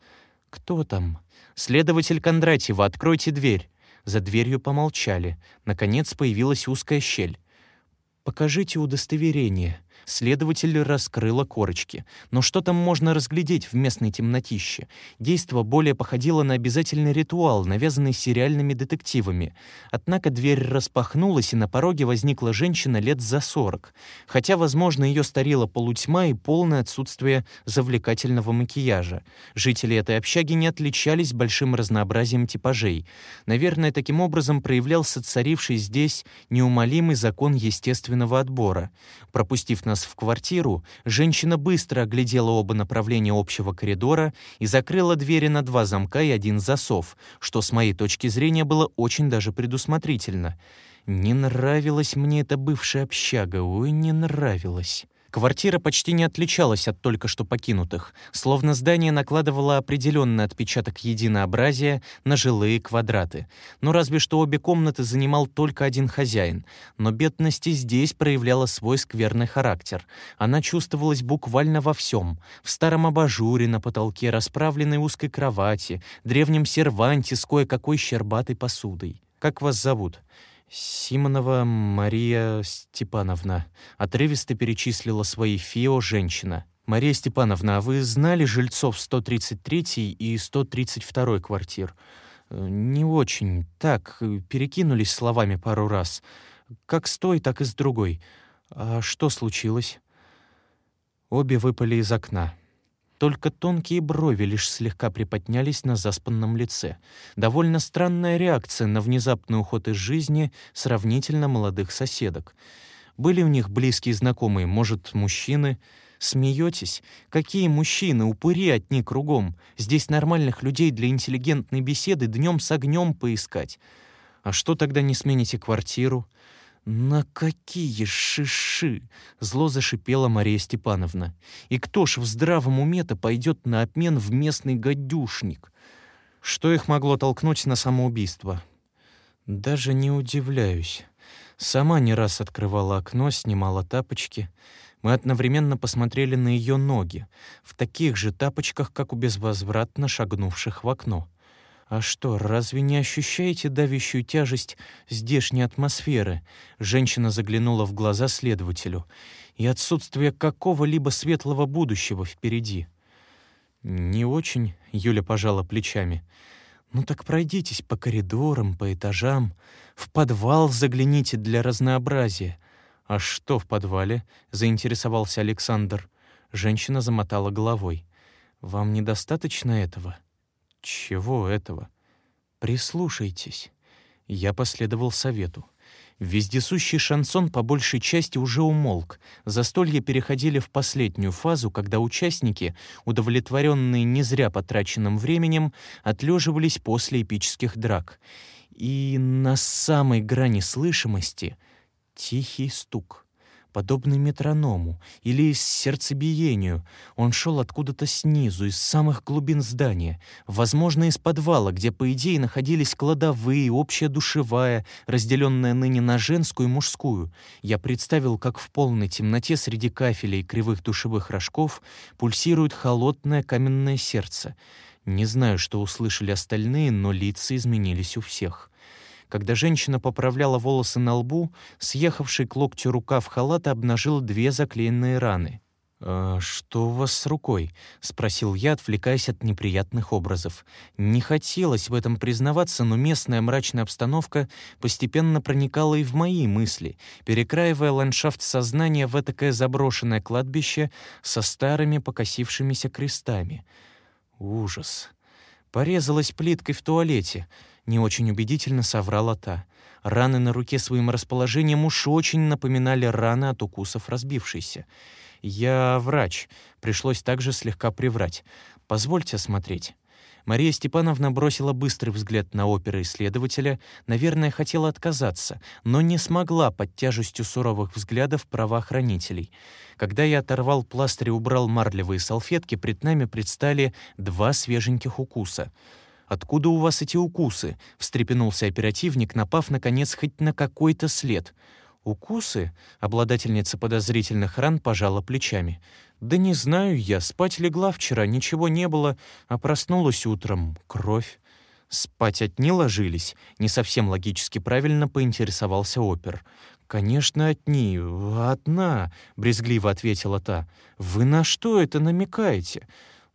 «Кто там?» «Следователь Кондратьева, откройте дверь». За дверью помолчали. Наконец появилась узкая щель. «Покажите удостоверение», Следователь раскрыла корочки. Но что там можно разглядеть в местной темнотище? Действо более походило на обязательный ритуал, навязанный сериальными детективами. Однако дверь распахнулась, и на пороге возникла женщина лет за сорок. Хотя, возможно, ее старила полутьма и полное отсутствие завлекательного макияжа. Жители этой общаги не отличались большим разнообразием типажей. Наверное, таким образом проявлялся царивший здесь неумолимый закон естественного отбора. Пропустив нас в квартиру, женщина быстро оглядела оба направления общего коридора и закрыла двери на два замка и один засов, что с моей точки зрения было очень даже предусмотрительно. Не нравилась мне эта бывшая общага, ой, не нравилась. Квартира почти не отличалась от только что покинутых, словно здание накладывало определенный отпечаток единообразия на жилые квадраты. Ну разве что обе комнаты занимал только один хозяин, но бедность и здесь проявляла свой скверный характер. Она чувствовалась буквально во всем: в старом абажуре на потолке, расправленной узкой кровати, древнем серванте с кое-какой щербатой посудой. «Как вас зовут?» Симонова Мария Степановна. Отрывисто перечислила свои ФИО женщина. Мария Степановна, а вы знали жильцов 133 и 132 квартир? Э, не очень. Так, перекинулись словами пару раз. Как с той, так и с другой. А что случилось? Обе выпали из окна. Только тонкие брови лишь слегка приподнялись на заспанном лице. Довольно странная реакция на внезапный уход из жизни сравнительно молодых соседок. Были у них близкие знакомые, может, мужчины? Смеетесь? Какие мужчины? Упыри одни кругом. Здесь нормальных людей для интеллигентной беседы днем с огнем поискать. А что тогда не смените квартиру? «На какие шиши!» — зло зашипела Мария Степановна. «И кто ж в здравом уме-то пойдет на обмен в местный гадюшник?» Что их могло толкнуть на самоубийство? Даже не удивляюсь. Сама не раз открывала окно, снимала тапочки. Мы одновременно посмотрели на ее ноги, в таких же тапочках, как у безвозвратно шагнувших в окно. «А что, разве не ощущаете давящую тяжесть здешней атмосферы?» Женщина заглянула в глаза следователю. «И отсутствие какого-либо светлого будущего впереди». «Не очень», — Юля пожала плечами. «Ну так пройдитесь по коридорам, по этажам, в подвал загляните для разнообразия». «А что в подвале?» — заинтересовался Александр. Женщина замотала головой. «Вам недостаточно этого?» Чего этого? Прислушайтесь. Я последовал совету. Вездесущий шансон по большей части уже умолк. Застолья переходили в последнюю фазу, когда участники, удовлетворенные не зря потраченным временем, отлеживались после эпических драк. И на самой грани слышимости — тихий стук подобный метроному или сердцебиению. Он шел откуда-то снизу, из самых глубин здания, возможно, из подвала, где, по идее, находились кладовые, общая душевая, разделенная ныне на женскую и мужскую. Я представил, как в полной темноте среди кафеля и кривых душевых рожков пульсирует холодное каменное сердце. Не знаю, что услышали остальные, но лица изменились у всех. Когда женщина поправляла волосы на лбу, съехавший к локтю рукав халата обнажил две заклеенные раны. «А что у вас с рукой?» — спросил я, отвлекаясь от неприятных образов. Не хотелось в этом признаваться, но местная мрачная обстановка постепенно проникала и в мои мысли, перекраивая ландшафт сознания в этакое заброшенное кладбище со старыми покосившимися крестами. Ужас. Порезалась плиткой в туалете — не очень убедительно соврала та. Раны на руке своим расположением уж очень напоминали раны от укусов разбившейся. «Я врач», пришлось также слегка приврать. «Позвольте осмотреть». Мария Степановна бросила быстрый взгляд на оперы исследователя, наверное, хотела отказаться, но не смогла под тяжестью суровых взглядов правоохранителей. Когда я оторвал пластырь и убрал марлевые салфетки, пред нами предстали два свеженьких укуса — «Откуда у вас эти укусы?» — встрепенулся оперативник, напав, наконец, хоть на какой-то след. «Укусы?» — обладательница подозрительных ран пожала плечами. «Да не знаю я, спать легла вчера, ничего не было, а проснулась утром. Кровь». «Спать одни ложились?» — не совсем логически правильно поинтересовался опер. «Конечно, одни. Одна», — брезгливо ответила та. «Вы на что это намекаете?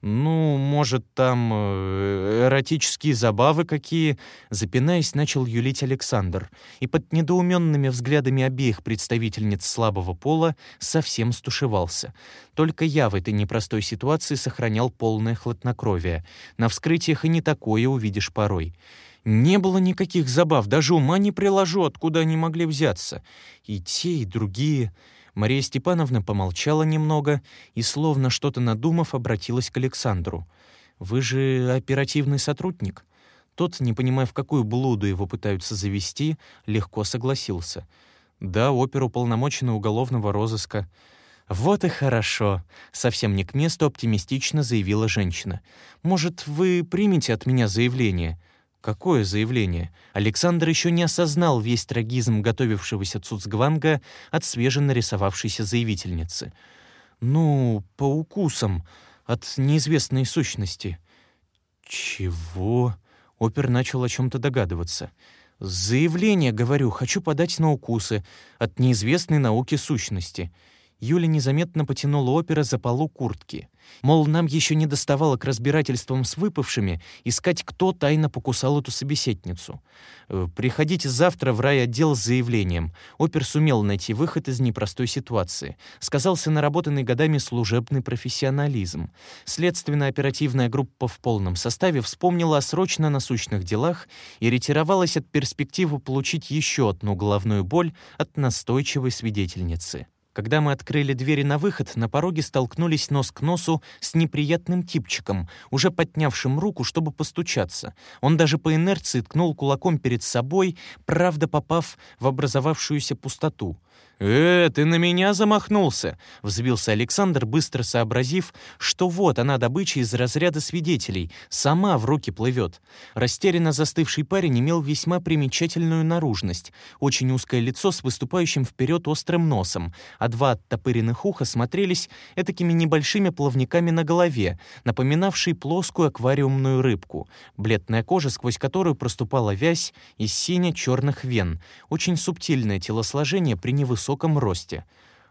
«Ну, может, там э, эротические забавы какие?» Запинаясь, начал юлить Александр, и под недоуменными взглядами обеих представительниц слабого пола совсем стушевался. Только я в этой непростой ситуации сохранял полное хладнокровие. На вскрытиях и не такое увидишь порой. Не было никаких забав, даже ума не приложу, откуда они могли взяться. И те, и другие... Мария Степановна помолчала немного и, словно что-то надумав, обратилась к Александру. «Вы же оперативный сотрудник?» Тот, не понимая, в какую блуду его пытаются завести, легко согласился. «Да, оперу полномочена уголовного розыска». «Вот и хорошо», — совсем не к месту оптимистично заявила женщина. «Может, вы примете от меня заявление?» Какое заявление? Александр еще не осознал весь трагизм готовившегося Цуцгванга от свеженарисовавшейся заявительницы. «Ну, по укусам, от неизвестной сущности». «Чего?» — опер начал о чем-то догадываться. «Заявление, говорю, хочу подать на укусы от неизвестной науки сущности». Юля незаметно потянула опера за полу куртки. Мол, нам еще не доставало к разбирательствам с выпавшими искать, кто тайно покусал эту собеседницу. Э, «Приходите завтра в райотдел с заявлением». Опер сумел найти выход из непростой ситуации. Сказался наработанный годами служебный профессионализм. Следственно-оперативная группа в полном составе вспомнила о срочно насущных делах и ретировалась от перспективы получить еще одну головную боль от настойчивой свидетельницы. Когда мы открыли двери на выход, на пороге столкнулись нос к носу с неприятным типчиком, уже поднявшим руку, чтобы постучаться. Он даже по инерции ткнул кулаком перед собой, правда попав в образовавшуюся пустоту. «Э, ты на меня замахнулся!» — взвился Александр, быстро сообразив, что вот она добыча из разряда свидетелей, сама в руки плывет. Растерянно застывший парень имел весьма примечательную наружность, очень узкое лицо с выступающим вперед острым носом, а два оттопыренных уха смотрелись этакими небольшими плавниками на голове, напоминавшие плоскую аквариумную рыбку, бледная кожа, сквозь которую проступала вязь из сине-черных вен, очень субтильное телосложение при невысоком высоком росте.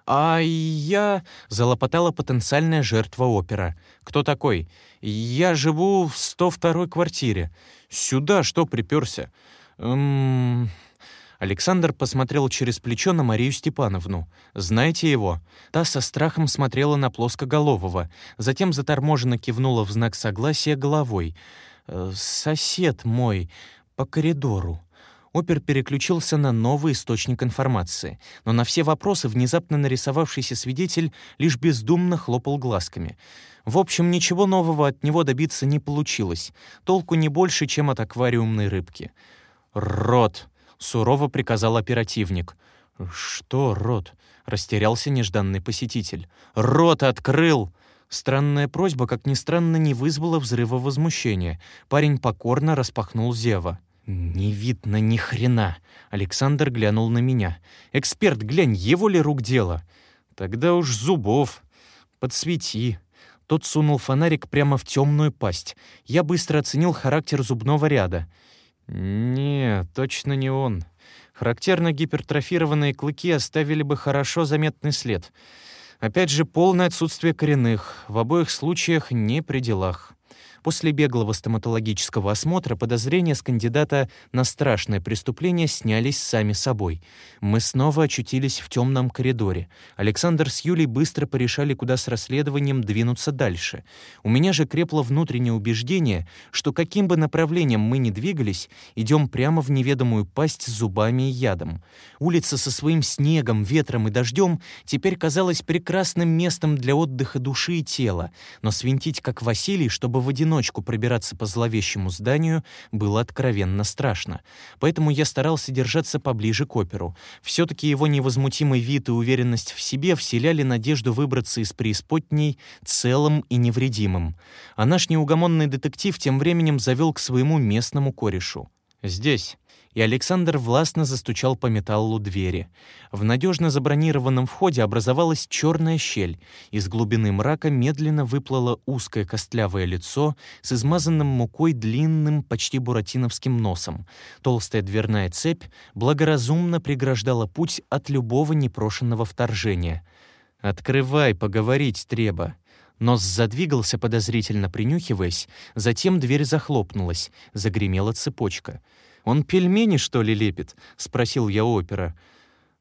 «А я...» — залопотала потенциальная жертва опера. «Кто такой?» «Я живу в 102-й квартире. Сюда что приперся?» «Эм...» Александр посмотрел через плечо на Марию Степановну. «Знаете его?» Та со страхом смотрела на плоскоголового, затем заторможенно кивнула в знак согласия головой. «Э, «Сосед мой по коридору». Опер переключился на новый источник информации, но на все вопросы внезапно нарисовавшийся свидетель лишь бездумно хлопал глазками. В общем, ничего нового от него добиться не получилось, толку не больше, чем от аквариумной рыбки. «Рот!» — сурово приказал оперативник. «Что рот?» — растерялся нежданный посетитель. «Рот открыл!» Странная просьба, как ни странно, не вызвала взрыва возмущения. Парень покорно распахнул зева. «Не видно ни хрена!» Александр глянул на меня. «Эксперт, глянь, его ли рук дело?» «Тогда уж зубов. Подсвети». Тот сунул фонарик прямо в темную пасть. Я быстро оценил характер зубного ряда. «Не, точно не он. Характерно гипертрофированные клыки оставили бы хорошо заметный след. Опять же, полное отсутствие коренных. В обоих случаях не при делах». После беглого стоматологического осмотра подозрения с кандидата на страшное преступление снялись сами собой. Мы снова очутились в темном коридоре. Александр с Юлей быстро порешали, куда с расследованием двинуться дальше. У меня же крепло внутреннее убеждение, что каким бы направлением мы ни двигались, идем прямо в неведомую пасть с зубами и ядом. Улица со своим снегом, ветром и дождем теперь казалась прекрасным местом для отдыха души и тела, но свинтить как Василий, чтобы в одиночку одиночку пробираться по зловещему зданию было откровенно страшно. Поэтому я старался держаться поближе к оперу. Все-таки его невозмутимый вид и уверенность в себе вселяли надежду выбраться из преисподней целым и невредимым. А наш неугомонный детектив тем временем завел к своему местному корешу. «Здесь», и Александр властно застучал по металлу двери. В надежно забронированном входе образовалась черная щель. Из глубины мрака медленно выплыло узкое костлявое лицо с измазанным мукой длинным, почти буратиновским носом. Толстая дверная цепь благоразумно преграждала путь от любого непрошенного вторжения. «Открывай, поговорить треба», Нос задвигался, подозрительно принюхиваясь, затем дверь захлопнулась, загремела цепочка. «Он пельмени, что ли, лепит?» — спросил я опера.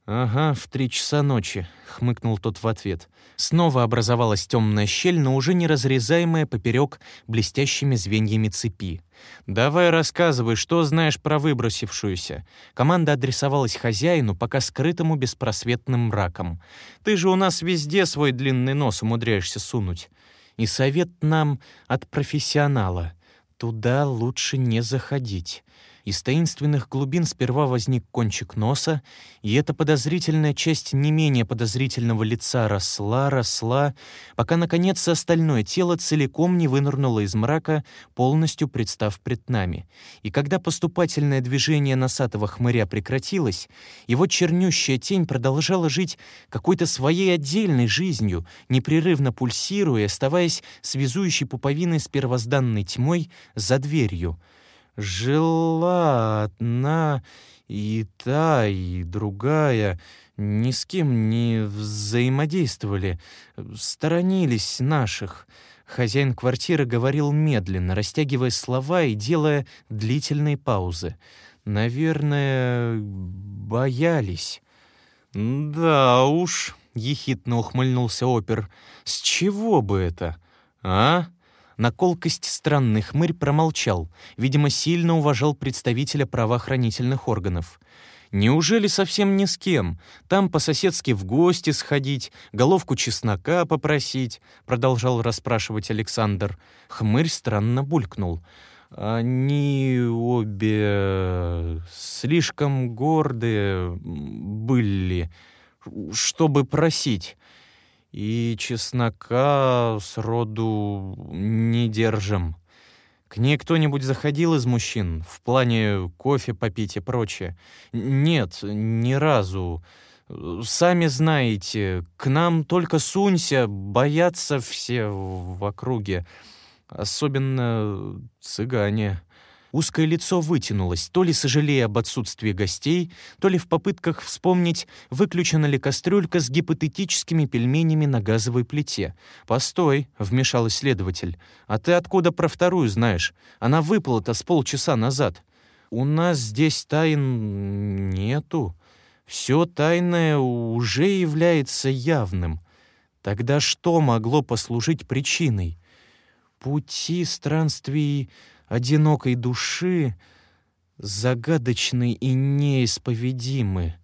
«Ага, в три часа ночи», — хмыкнул тот в ответ. Снова образовалась темная щель, но уже не разрезаемая поперек блестящими звеньями цепи. «Давай рассказывай, что знаешь про выбросившуюся». Команда адресовалась хозяину, пока скрытому беспросветным мраком. «Ты же у нас везде свой длинный нос умудряешься сунуть». И совет нам от профессионала. Туда лучше не заходить. Из таинственных глубин сперва возник кончик носа, и эта подозрительная часть не менее подозрительного лица росла, росла, пока, наконец, остальное тело целиком не вынырнуло из мрака, полностью представ пред нами. И когда поступательное движение носатого хмыря прекратилось, его чернющая тень продолжала жить какой-то своей отдельной жизнью, непрерывно пульсируя, оставаясь связующей пуповиной с первозданной тьмой за дверью — жила одна и та, и другая, ни с кем не взаимодействовали, сторонились наших. Хозяин квартиры говорил медленно, растягивая слова и делая длительные паузы. Наверное, боялись. «Да уж», — ехидно ухмыльнулся опер, — «с чего бы это, а?» На колкость странный хмырь промолчал, видимо, сильно уважал представителя правоохранительных органов. Неужели совсем ни с кем? Там по-соседски в гости сходить, головку чеснока попросить, продолжал расспрашивать Александр. Хмырь странно булькнул. Они обе слишком гордые были, чтобы просить и чеснока сроду не держим. К ней кто-нибудь заходил из мужчин в плане кофе попить и прочее? Нет, ни разу. Сами знаете, к нам только сунься, боятся все в округе, особенно цыгане. Узкое лицо вытянулось, то ли сожалея об отсутствии гостей, то ли в попытках вспомнить, выключена ли кастрюлька с гипотетическими пельменями на газовой плите. «Постой», — вмешалась следователь, — «а ты откуда про вторую знаешь? Она выпала-то с полчаса назад». «У нас здесь тайн нету. Все тайное уже является явным. Тогда что могло послужить причиной?» «Пути странствий одинокой души загадочны и неисповедимы.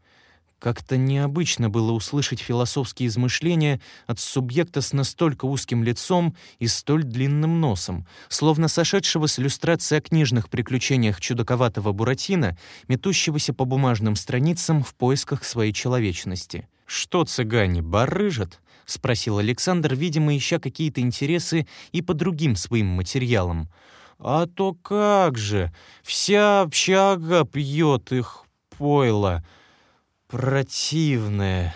Как-то необычно было услышать философские измышления от субъекта с настолько узким лицом и столь длинным носом, словно сошедшего с иллюстрации о книжных приключениях чудаковатого Буратино, метущегося по бумажным страницам в поисках своей человечности. «Что цыгане, барыжат?» — спросил Александр, видимо, ища какие-то интересы и по другим своим материалам — а то как же, вся общага пьет их пойло. Противное.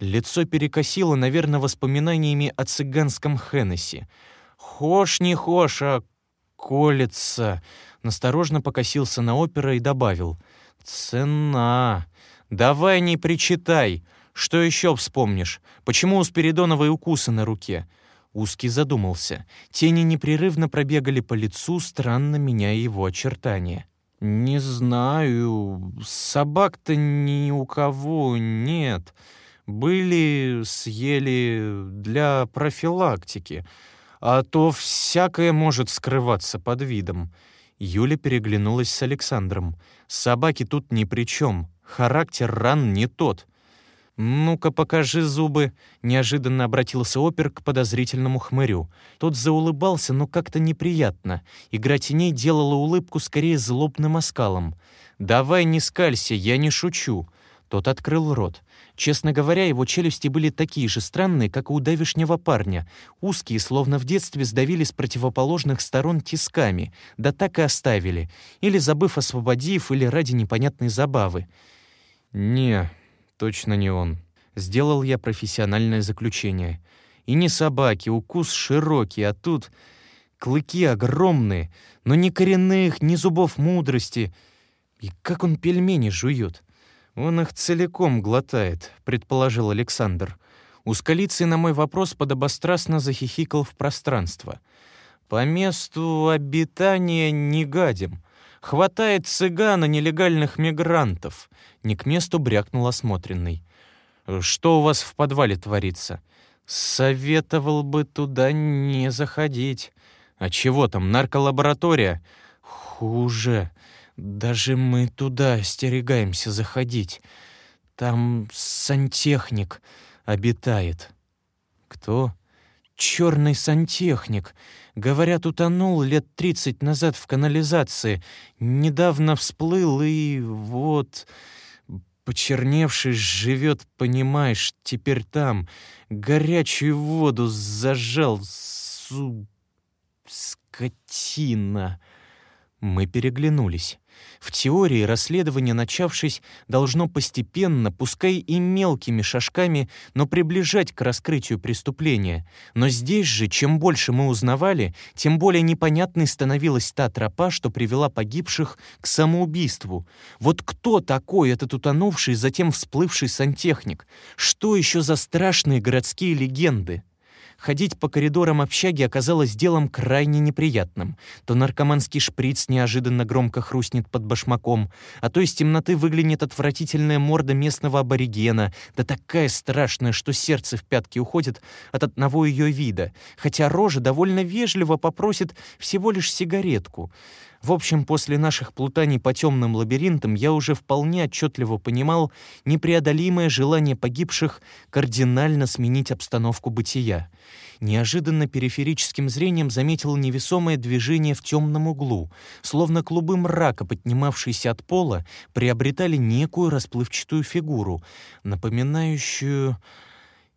Лицо перекосило, наверное, воспоминаниями о цыганском Хеннесси. Хош не хош, а колется. Насторожно покосился на опера и добавил. «Цена. Давай не причитай. Что еще вспомнишь? Почему у Спиридоновой укусы на руке?» Узкий задумался. Тени непрерывно пробегали по лицу, странно меняя его очертания. «Не знаю. Собак-то ни у кого нет. Были, съели для профилактики. А то всякое может скрываться под видом». Юля переглянулась с Александром. «Собаки тут ни при чем. Характер ран не тот. «Ну-ка, покажи зубы», — неожиданно обратился опер к подозрительному хмырю. Тот заулыбался, но как-то неприятно. Игра теней делала улыбку скорее злобным оскалом. «Давай не скалься, я не шучу». Тот открыл рот. Честно говоря, его челюсти были такие же странные, как у давишнего парня. Узкие, словно в детстве, сдавили с противоположных сторон тисками, да так и оставили. Или забыв освободив, или ради непонятной забавы. «Не, точно не он», — сделал я профессиональное заключение. «И не собаки, укус широкий, а тут клыки огромные, но ни коренных, ни зубов мудрости. И как он пельмени жует!» «Он их целиком глотает», — предположил Александр. Ускалицый на мой вопрос подобострастно захихикал в пространство. «По месту обитания не гадим. Хватает цыган и нелегальных мигрантов», — не к месту брякнул осмотренный. «Что у вас в подвале творится?» «Советовал бы туда не заходить». «А чего там, нарколаборатория?» «Хуже. Даже мы туда остерегаемся заходить. Там сантехник обитает. Кто? Черный сантехник. Говорят, утонул лет тридцать назад в канализации. Недавно всплыл и вот... Почерневший живет, понимаешь, теперь там. Горячую воду зажал, су... скотина. Мы переглянулись. В теории расследование, начавшись, должно постепенно, пускай и мелкими шажками, но приближать к раскрытию преступления. Но здесь же, чем больше мы узнавали, тем более непонятной становилась та тропа, что привела погибших к самоубийству. Вот кто такой этот утонувший, затем всплывший сантехник? Что еще за страшные городские легенды? Ходить по коридорам общаги оказалось делом крайне неприятным. То наркоманский шприц неожиданно громко хрустнет под башмаком, а то из темноты выглянет отвратительная морда местного аборигена, да такая страшная, что сердце в пятки уходит от одного ее вида, хотя рожа довольно вежливо попросит всего лишь сигаретку. В общем, после наших плутаний по темным лабиринтам я уже вполне отчетливо понимал непреодолимое желание погибших кардинально сменить обстановку бытия. Неожиданно периферическим зрением заметил невесомое движение в темном углу, словно клубы мрака, поднимавшиеся от пола, приобретали некую расплывчатую фигуру, напоминающую...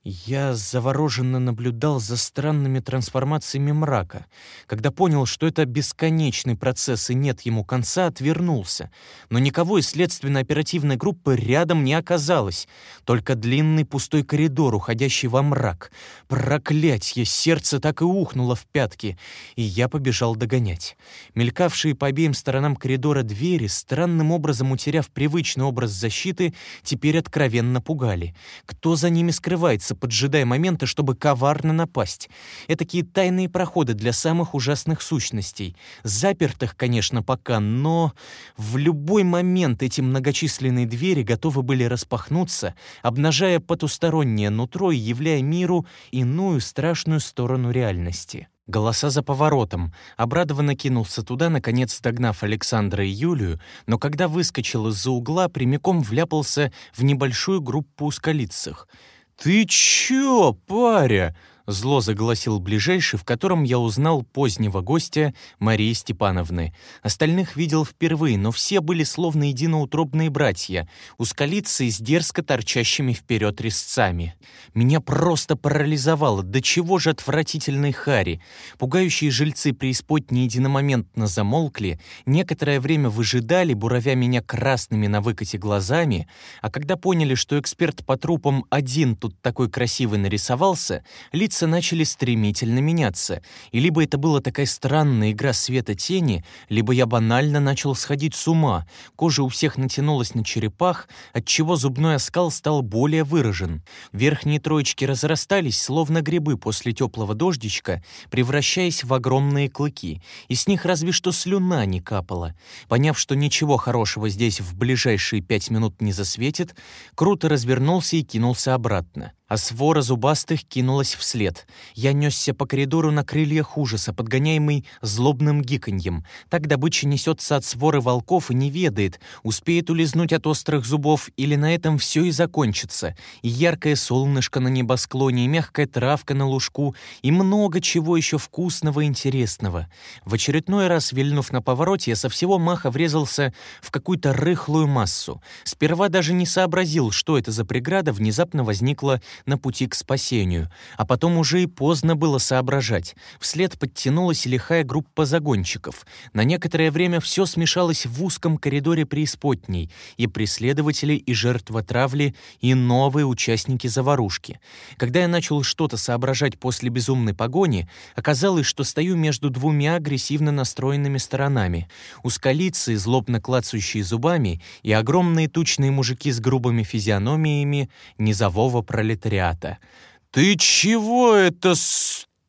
Я завороженно наблюдал за странными трансформациями мрака. Когда понял, что это бесконечный процесс и нет ему конца, отвернулся. Но никого из следственно-оперативной группы рядом не оказалось. Только длинный пустой коридор, уходящий во мрак. Проклятье! Сердце так и ухнуло в пятки. И я побежал догонять. Мелькавшие по обеим сторонам коридора двери, странным образом утеряв привычный образ защиты, теперь откровенно пугали. Кто за ними скрывается? Поджидая момента, чтобы коварно напасть. Этакие тайные проходы для самых ужасных сущностей. Запертых, конечно, пока, но в любой момент эти многочисленные двери готовы были распахнуться, обнажая потустороннее нутро и являя миру иную страшную сторону реальности. Голоса за поворотом. Обрадованно кинулся туда, наконец догнав Александра и Юлию, но когда выскочил из-за угла, прямиком вляпался в небольшую группу ускалицых — «Ты чё, паря?» Зло загласил ближайший, в котором я узнал позднего гостя Марии Степановны. Остальных видел впервые, но все были словно единоутробные братья, ускалицы с дерзко торчащими вперед резцами. Меня просто парализовало, до чего же отвратительной хари. Пугающие жильцы преисподней единомоментно замолкли, некоторое время выжидали, буровя меня красными на выкате глазами, а когда поняли, что эксперт по трупам один тут такой красивый нарисовался, лица лица начали стремительно меняться, и либо это была такая странная игра света-тени, либо я банально начал сходить с ума, кожа у всех натянулась на черепах, отчего зубной оскал стал более выражен. Верхние троечки разрастались, словно грибы после теплого дождичка, превращаясь в огромные клыки, и с них разве что слюна не капала. Поняв, что ничего хорошего здесь в ближайшие пять минут не засветит, круто развернулся и кинулся обратно. А свора зубастых кинулась вслед. Я несся по коридору на крыльях ужаса, подгоняемый злобным гиканьем. Так добыча несется от своры волков и не ведает, успеет улизнуть от острых зубов или на этом все и закончится. И яркое солнышко на небосклоне, и мягкая травка на лужку, и много чего еще вкусного и интересного. В очередной раз, вильнув на повороте, я со всего маха врезался в какую-то рыхлую массу. Сперва даже не сообразил, что это за преграда внезапно возникла на пути к спасению, а потом уже и поздно было соображать. Вслед подтянулась лихая группа загонщиков. На некоторое время все смешалось в узком коридоре преисподней, и преследователи, и жертва травли, и новые участники заварушки. Когда я начал что-то соображать после безумной погони, оказалось, что стою между двумя агрессивно настроенными сторонами. Ускалицы, злобно клацающие зубами, и огромные тучные мужики с грубыми физиономиями низового пролетариата пролетариата. «Ты чего это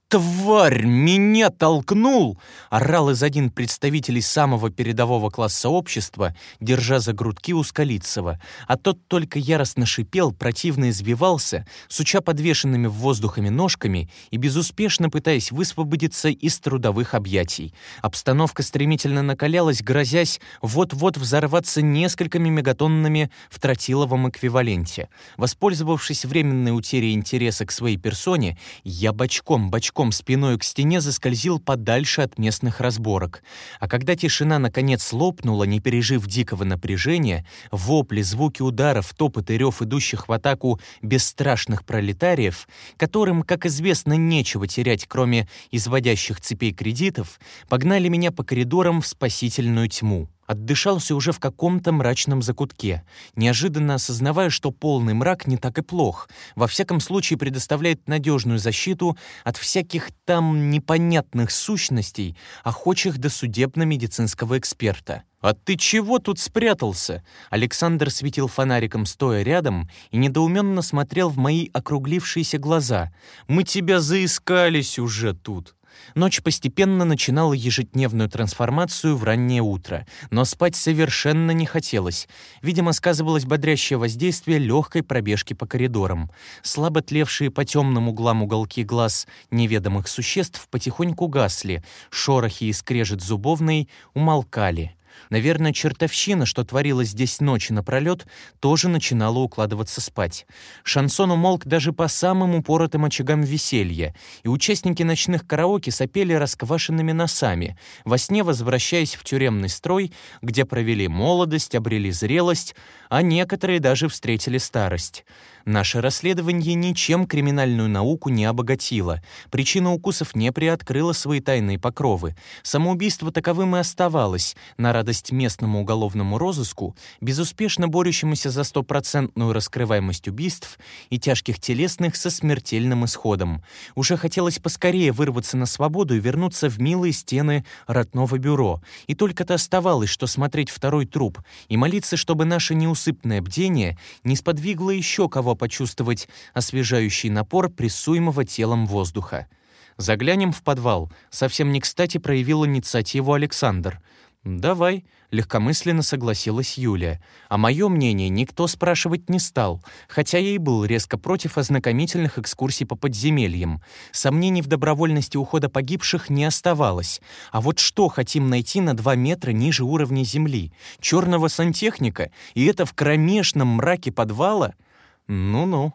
«Тварь! Меня толкнул!» — орал из один представителей самого передового класса общества, держа за грудки Ускалицева, а тот только яростно шипел, противно избивался, суча подвешенными в воздухами ножками и безуспешно пытаясь высвободиться из трудовых объятий. Обстановка стремительно накалялась, грозясь вот-вот взорваться несколькими мегатоннами в тротиловом эквиваленте. Воспользовавшись временной утерей интереса к своей персоне, я бочком-бочком бочком спиной к стене заскользил подальше от местных разборок. А когда тишина наконец лопнула, не пережив дикого напряжения, вопли, звуки ударов, топот и рев идущих в атаку бесстрашных пролетариев, которым, как известно, нечего терять, кроме изводящих цепей кредитов, погнали меня по коридорам в спасительную тьму. Отдышался уже в каком-то мрачном закутке, неожиданно осознавая, что полный мрак не так и плох, во всяком случае предоставляет надежную защиту от всяких там непонятных сущностей, охочих до судебно-медицинского эксперта. «А ты чего тут спрятался?» Александр светил фонариком, стоя рядом, и недоуменно смотрел в мои округлившиеся глаза. «Мы тебя заискались уже тут!» Ночь постепенно начинала ежедневную трансформацию в раннее утро, но спать совершенно не хотелось. Видимо, сказывалось бодрящее воздействие легкой пробежки по коридорам. Слабо тлевшие по темным углам уголки глаз неведомых существ потихоньку гасли, шорохи и скрежет зубовный умолкали. Наверное, чертовщина, что творилась здесь ночи напролет, тоже начинала укладываться спать. Шансон умолк даже по самым упоротым очагам веселья, и участники ночных караоке сопели расквашенными носами, во сне возвращаясь в тюремный строй, где провели молодость, обрели зрелость, а некоторые даже встретили старость. Наше расследование ничем криминальную науку не обогатило. Причина укусов не приоткрыла свои тайные покровы. Самоубийство таковым и оставалось, на радость местному уголовному розыску, безуспешно борющемуся за стопроцентную раскрываемость убийств и тяжких телесных со смертельным исходом. Уже хотелось поскорее вырваться на свободу и вернуться в милые стены родного бюро. И только-то оставалось, что смотреть второй труп и молиться, чтобы наше неусыпное бдение не сподвигло еще кого почувствовать освежающий напор прессуемого телом воздуха. «Заглянем в подвал», — совсем не кстати проявил инициативу Александр. «Давай», — легкомысленно согласилась Юлия. А мое мнение никто спрашивать не стал, хотя я и был резко против ознакомительных экскурсий по подземельям. Сомнений в добровольности ухода погибших не оставалось. А вот что хотим найти на два метра ниже уровня земли? Черного сантехника? И это в кромешном мраке подвала? Ну-ну.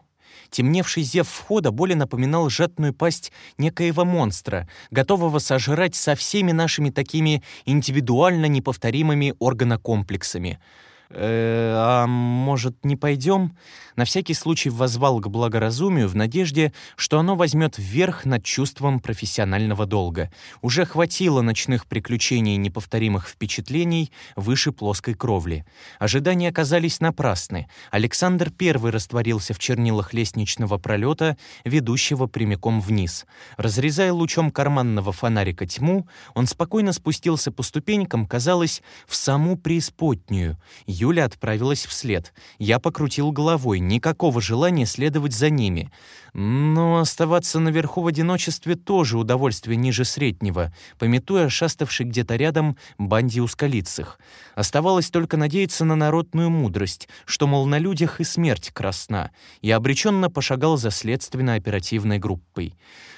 Темневший зев входа более напоминал сжатную пасть некоего монстра, готового сожрать со всеми нашими такими индивидуально неповторимыми органокомплексами — «Э, «А может, не пойдем?» На всякий случай воззвал к благоразумию в надежде, что оно возьмет вверх над чувством профессионального долга. Уже хватило ночных приключений и неповторимых впечатлений выше плоской кровли. Ожидания оказались напрасны. Александр первый растворился в чернилах лестничного пролета, ведущего прямиком вниз. Разрезая лучом карманного фонарика тьму, он спокойно спустился по ступенькам, казалось, в саму преисподнюю — Юля отправилась вслед. Я покрутил головой, никакого желания следовать за ними. Но оставаться наверху в одиночестве тоже удовольствие ниже среднего, пометуя шаставший где-то рядом банде ускалицых. Оставалось только надеяться на народную мудрость, что, мол, на людях и смерть красна, и обреченно пошагал за следственно-оперативной группой.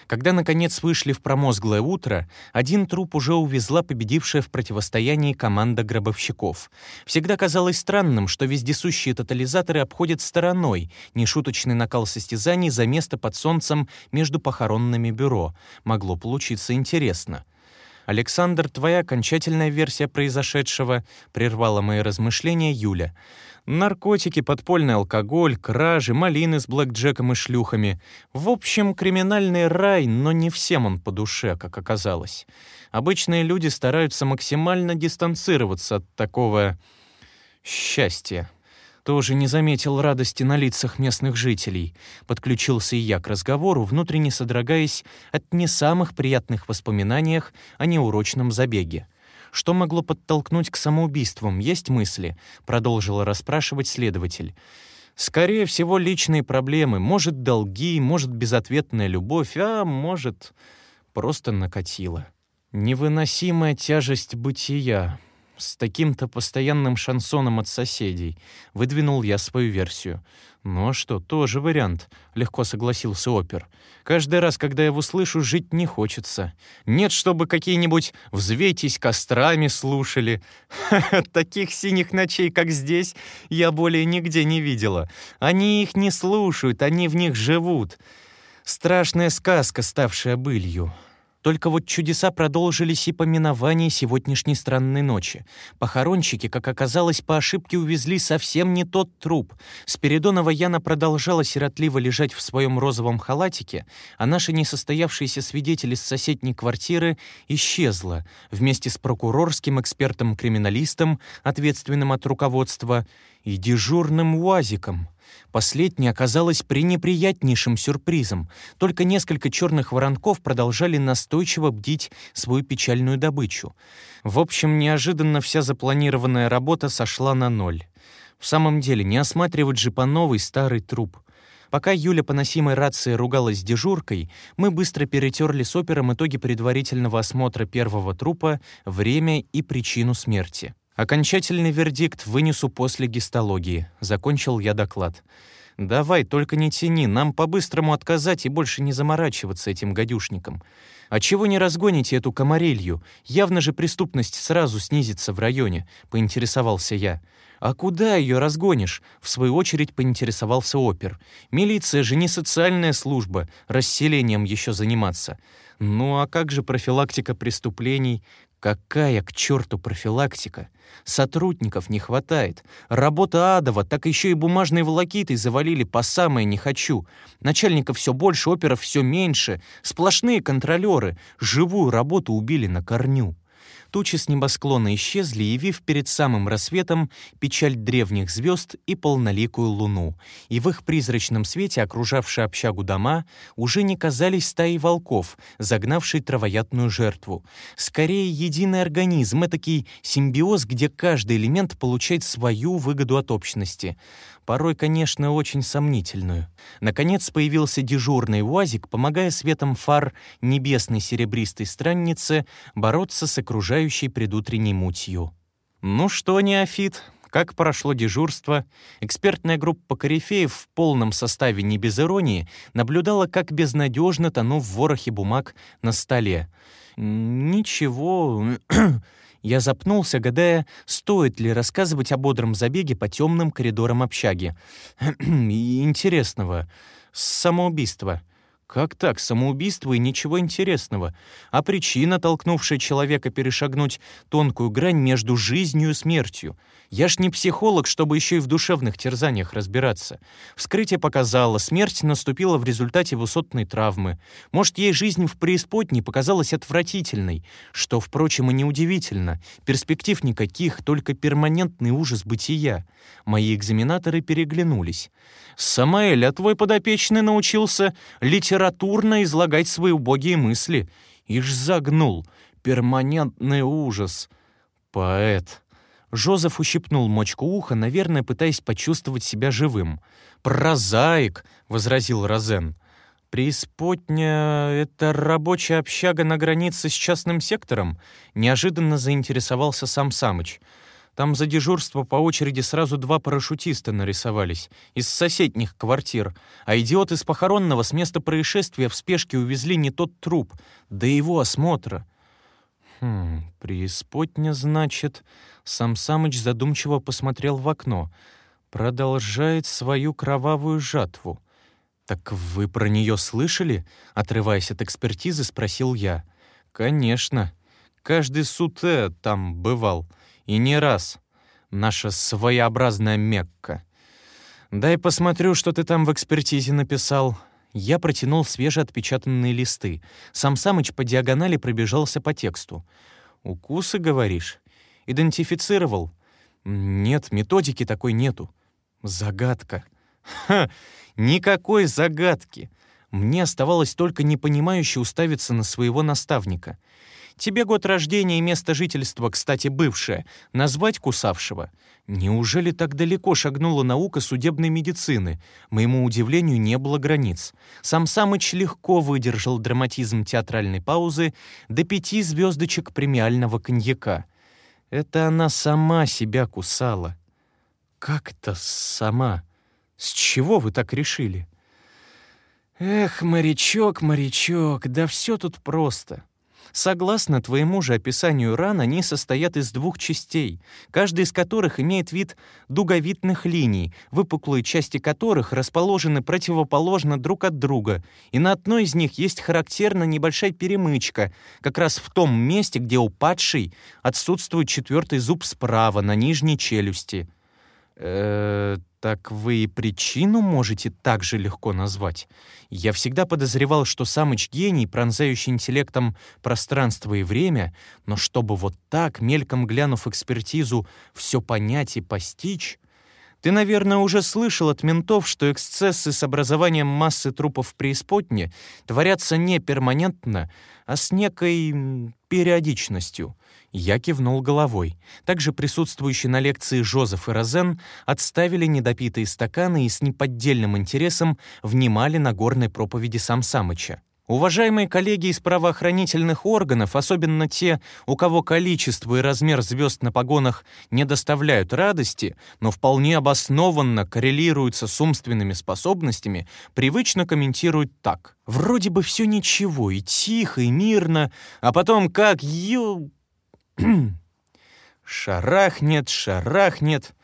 Когда, наконец, вышли в промозглое утро, один труп уже увезла победившая в противостоянии команда гробовщиков. Всегда казалось странным, что вездесущие тотализаторы обходят стороной нешуточный накал состязаний за место под солнцем между похоронными бюро. Могло получиться интересно. «Александр, твоя окончательная версия произошедшего?» — прервала мои размышления Юля. Наркотики, подпольный алкоголь, кражи, малины с блэкджеком и шлюхами. В общем, криминальный рай, но не всем он по душе, как оказалось. Обычные люди стараются максимально дистанцироваться от такого счастья. Тоже не заметил радости на лицах местных жителей. Подключился и я к разговору, внутренне содрогаясь от не самых приятных воспоминаниях о неурочном забеге. Что могло подтолкнуть к самоубийствам, есть мысли?» — продолжила расспрашивать следователь. «Скорее всего, личные проблемы. Может, долги, может, безответная любовь, а может, просто накатило. Невыносимая тяжесть бытия с таким-то постоянным шансоном от соседей. Выдвинул я свою версию. «Ну а что, тоже вариант», — легко согласился опер. «Каждый раз, когда я его слышу, жить не хочется. Нет, чтобы какие-нибудь «взвейтесь кострами» слушали. Таких синих ночей, как здесь, я более нигде не видела. Они их не слушают, они в них живут. Страшная сказка, ставшая былью. Только вот чудеса продолжились и по миновании сегодняшней странной ночи. Похоронщики, как оказалось, по ошибке увезли совсем не тот труп. Спиридонова Яна продолжала сиротливо лежать в своем розовом халатике, а наши несостоявшиеся свидетели из соседней квартиры исчезла вместе с прокурорским экспертом-криминалистом, ответственным от руководства, и дежурным УАЗиком. Последнее оказалось пренеприятнейшим сюрпризом. Только несколько черных воронков продолжали настойчиво бдить свою печальную добычу. В общем, неожиданно вся запланированная работа сошла на ноль. В самом деле, не осматривать же по новой старый труп. Пока Юля по носимой рации ругалась с дежуркой, мы быстро перетерли с опером итоги предварительного осмотра первого трупа, время и причину смерти. Окончательный вердикт вынесу после гистологии. Закончил я доклад. Давай, только не тяни, нам по-быстрому отказать и больше не заморачиваться этим гадюшником. А чего не разгоните эту комарилью? Явно же преступность сразу снизится в районе, поинтересовался я. А куда ее разгонишь? В свою очередь поинтересовался опер. Милиция же не социальная служба, расселением еще заниматься. Ну а как же профилактика преступлений? Какая к черту профилактика? Сотрудников не хватает. Работа адова, так еще и бумажные волокиты завалили по самое не хочу. Начальников все больше, оперов все меньше. Сплошные контролеры. Живую работу убили на корню. Тучи с небосклона исчезли, явив перед самым рассветом печаль древних звезд и полноликую луну, и в их призрачном свете окружавшие общагу дома уже не казались стаей волков, загнавшей травоядную жертву. Скорее, единый организм, этакий симбиоз, где каждый элемент получает свою выгоду от общности порой, конечно, очень сомнительную. Наконец появился дежурный УАЗик, помогая светом фар небесной серебристой страннице бороться с окружающей предутренней мутью. «Ну что, неофит, как прошло дежурство, экспертная группа корифеев в полном составе не без иронии наблюдала, как безнадежно тону в ворохе бумаг на столе. «Ничего...» Я запнулся, гадая, стоит ли рассказывать о бодром забеге по темным коридорам общаги. Интересного. Самоубийство. Как так, самоубийство и ничего интересного? А причина, толкнувшая человека перешагнуть тонкую грань между жизнью и смертью? Я ж не психолог, чтобы еще и в душевных терзаниях разбираться. Вскрытие показало, смерть наступила в результате высотной травмы. Может, ей жизнь в преисподней показалась отвратительной, что, впрочем, и неудивительно. Перспектив никаких, только перманентный ужас бытия. Мои экзаменаторы переглянулись. «Самаэль, а твой подопечный научился литературно излагать свои убогие мысли. Ишь загнул. Перманентный ужас. Поэт». Жозеф ущипнул мочку уха, наверное, пытаясь почувствовать себя живым. «Прозаик!» — возразил Розен. «Преисподня — это рабочая общага на границе с частным сектором?» — неожиданно заинтересовался сам Самыч. Там за дежурство по очереди сразу два парашютиста нарисовались из соседних квартир, а идиот из похоронного с места происшествия в спешке увезли не тот труп, до его осмотра. «Хм, преисподня, значит...» Сам Самыч задумчиво посмотрел в окно. «Продолжает свою кровавую жатву». «Так вы про нее слышали?» Отрываясь от экспертизы, спросил я. «Конечно. Каждый суте там бывал. И не раз. Наша своеобразная Мекка. Дай посмотрю, что ты там в экспертизе написал». Я протянул свежеотпечатанные листы. Сам Самыч по диагонали пробежался по тексту. «Укусы, говоришь? Идентифицировал?» «Нет, методики такой нету». «Загадка». «Ха! Никакой загадки. Мне оставалось только непонимающе уставиться на своего наставника. Тебе год рождения и место жительства, кстати, бывшее, назвать кусавшего? Неужели так далеко шагнула наука судебной медицины? Моему удивлению не было границ. Сам Самыч легко выдержал драматизм театральной паузы до пяти звездочек премиального коньяка. Это она сама себя кусала. Как-то сама. С чего вы так решили? Эх, морячок, морячок, да все тут просто. Согласно твоему же описанию ран, они состоят из двух частей, каждая из которых имеет вид дуговидных линий, выпуклые части которых расположены противоположно друг от друга, и на одной из них есть характерна небольшая перемычка, как раз в том месте, где у падшей отсутствует четвертый зуб справа на нижней челюсти. Э, так вы и причину можете так же легко назвать. Я всегда подозревал, что Самыч гений, пронзающий интеллектом пространство и время, но чтобы вот так, мельком глянув экспертизу, все понять и постичь... Ты, наверное, уже слышал от ментов, что эксцессы с образованием массы трупов в преисподне творятся не перманентно, а с некой периодичностью. Я кивнул головой. Также присутствующие на лекции Жозеф и Розен отставили недопитые стаканы и с неподдельным интересом внимали на горной проповеди Сам Самыча. Уважаемые коллеги из правоохранительных органов, особенно те, у кого количество и размер звезд на погонах не доставляют радости, но вполне обоснованно коррелируются с умственными способностями, привычно комментируют так. Вроде бы все ничего, и тихо, и мирно, а потом как ю... шарахнет, шарахнет.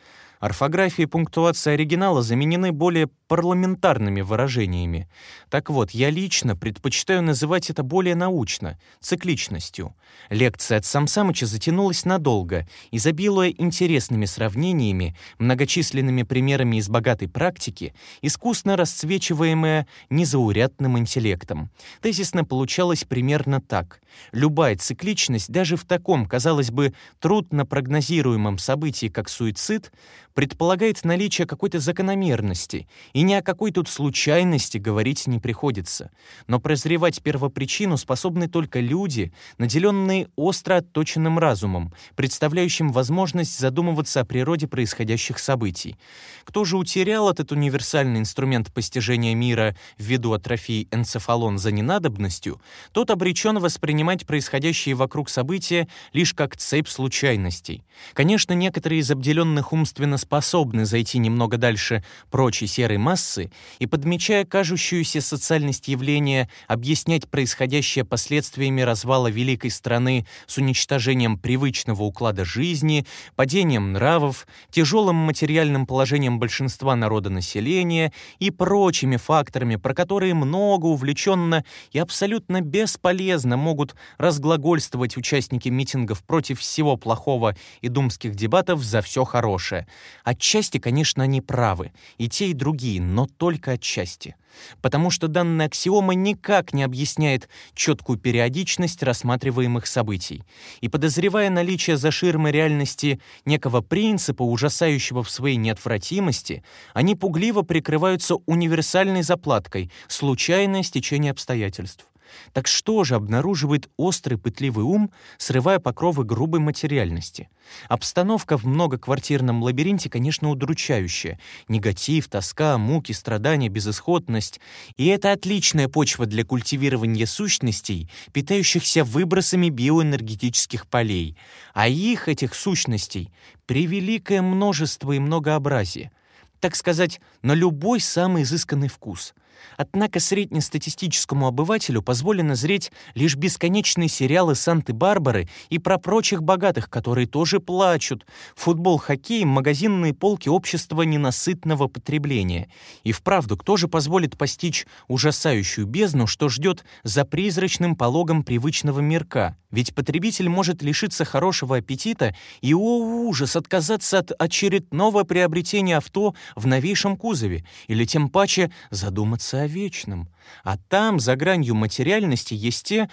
Орфография и пунктуация оригинала заменены более парламентарными выражениями. Так вот, я лично предпочитаю называть это более научно, цикличностью. Лекция от Самсамыча затянулась надолго, изобилуя интересными сравнениями, многочисленными примерами из богатой практики, искусно расцвечиваемая незаурядным интеллектом. Тезисно получалось примерно так. Любая цикличность, даже в таком, казалось бы, трудно прогнозируемом событии, как суицид, предполагает наличие какой-то закономерности и ни о какой тут случайности говорить не приходится. Но прозревать первопричину способны только люди, наделенные остро отточенным разумом, представляющим возможность задумываться о природе происходящих событий. Кто же утерял этот универсальный инструмент постижения мира ввиду атрофии энцефалон за ненадобностью, тот обречен воспринимать происходящие вокруг события лишь как цепь случайностей. Конечно, некоторые из обделенных умственно способны зайти немного дальше прочей серой массы и, подмечая кажущуюся социальность явления, объяснять происходящее последствиями развала великой страны с уничтожением привычного уклада жизни, падением нравов, тяжелым материальным положением большинства народонаселения и прочими факторами, про которые много увлеченно и абсолютно бесполезно могут разглагольствовать участники митингов против всего плохого и думских дебатов за все хорошее. Отчасти, конечно, они правы, и те, и другие, но только отчасти. Потому что данная аксиома никак не объясняет четкую периодичность рассматриваемых событий. И подозревая наличие за ширмой реальности некого принципа, ужасающего в своей неотвратимости, они пугливо прикрываются универсальной заплаткой «случайное стечение обстоятельств». Так что же обнаруживает острый пытливый ум, срывая покровы грубой материальности? Обстановка в многоквартирном лабиринте, конечно, удручающая. Негатив, тоска, муки, страдания, безысходность. И это отличная почва для культивирования сущностей, питающихся выбросами биоэнергетических полей. А их, этих сущностей, превеликое множество и многообразие. Так сказать, на любой самый изысканный вкус — Однако среднестатистическому обывателю позволено зреть лишь бесконечные сериалы Санты-Барбары и про прочих богатых, которые тоже плачут, футбол, хоккей, магазинные полки общества ненасытного потребления. И вправду, кто же позволит постичь ужасающую бездну, что ждет за призрачным пологом привычного мирка? Ведь потребитель может лишиться хорошего аппетита и, о ужас, отказаться от очередного приобретения авто в новейшем кузове, или тем паче задуматься о вечном. А там, за гранью материальности, есть те,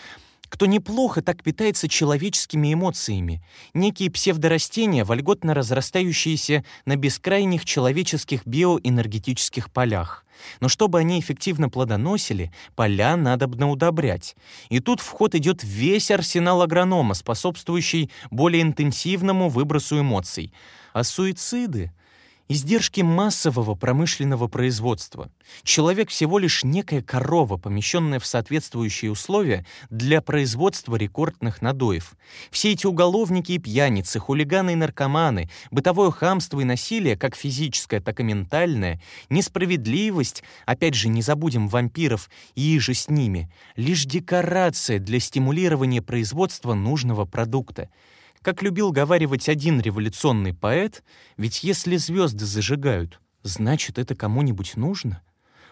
кто неплохо так питается человеческими эмоциями, некие псевдорастения, вольготно разрастающиеся на бескрайних человеческих биоэнергетических полях. Но чтобы они эффективно плодоносили, поля надобно удобрять. И тут в ход идет весь арсенал агронома, способствующий более интенсивному выбросу эмоций. А суициды Издержки массового промышленного производства. Человек всего лишь некая корова, помещенная в соответствующие условия для производства рекордных надоев. Все эти уголовники и пьяницы, хулиганы и наркоманы, бытовое хамство и насилие, как физическое, так и ментальное, несправедливость, опять же, не забудем вампиров и же с ними, лишь декорация для стимулирования производства нужного продукта — как любил говаривать один революционный поэт, ведь если звезды зажигают, значит, это кому-нибудь нужно.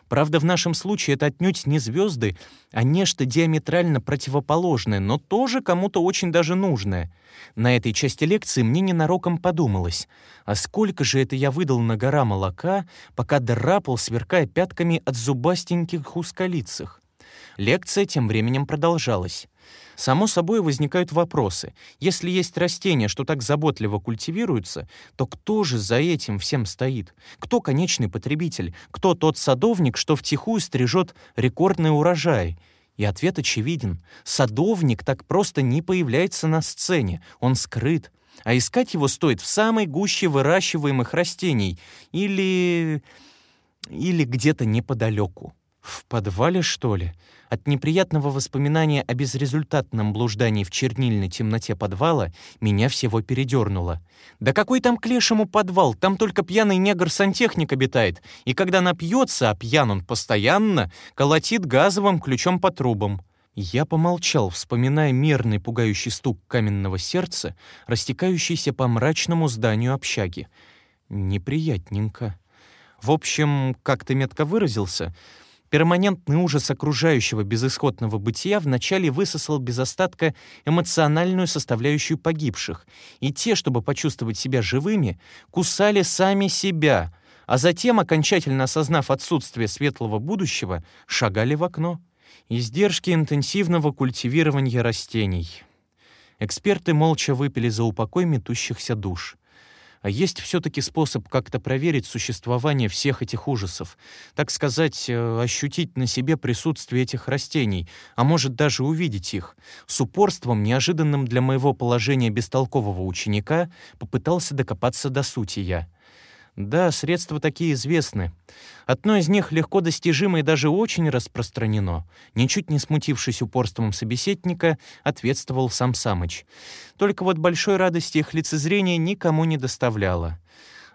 Правда, в нашем случае это отнюдь не звезды, а нечто диаметрально противоположное, но тоже кому-то очень даже нужное. На этой части лекции мне ненароком подумалось, а сколько же это я выдал на гора молока, пока драпал, сверкая пятками от зубастеньких ускалицах. Лекция тем временем продолжалась. Само собой возникают вопросы. Если есть растения, что так заботливо культивируются, то кто же за этим всем стоит? Кто конечный потребитель? Кто тот садовник, что втихую стрижет рекордный урожай? И ответ очевиден. Садовник так просто не появляется на сцене, он скрыт. А искать его стоит в самой гуще выращиваемых растений или... или где-то неподалеку. В подвале, что ли? От неприятного воспоминания о безрезультатном блуждании в чернильной темноте подвала меня всего передернуло. Да какой там к лешему подвал? Там только пьяный негр-сантехник обитает. И когда напьется, а пьян он постоянно, колотит газовым ключом по трубам. Я помолчал, вспоминая мерный пугающий стук каменного сердца, растекающийся по мрачному зданию общаги. Неприятненько. В общем, как ты метко выразился — Перманентный ужас окружающего безысходного бытия вначале высосал без остатка эмоциональную составляющую погибших, и те, чтобы почувствовать себя живыми, кусали сами себя, а затем, окончательно осознав отсутствие светлого будущего, шагали в окно. Издержки интенсивного культивирования растений. Эксперты молча выпили за упокой метущихся душ. А есть все-таки способ как-то проверить существование всех этих ужасов, так сказать, э, ощутить на себе присутствие этих растений, а может даже увидеть их. С упорством, неожиданным для моего положения бестолкового ученика, попытался докопаться до сути я. Да, средства такие известны. Одно из них легко достижимо и даже очень распространено. Ничуть не смутившись упорством собеседника, ответствовал сам Самыч. Только вот большой радости их лицезрение никому не доставляло.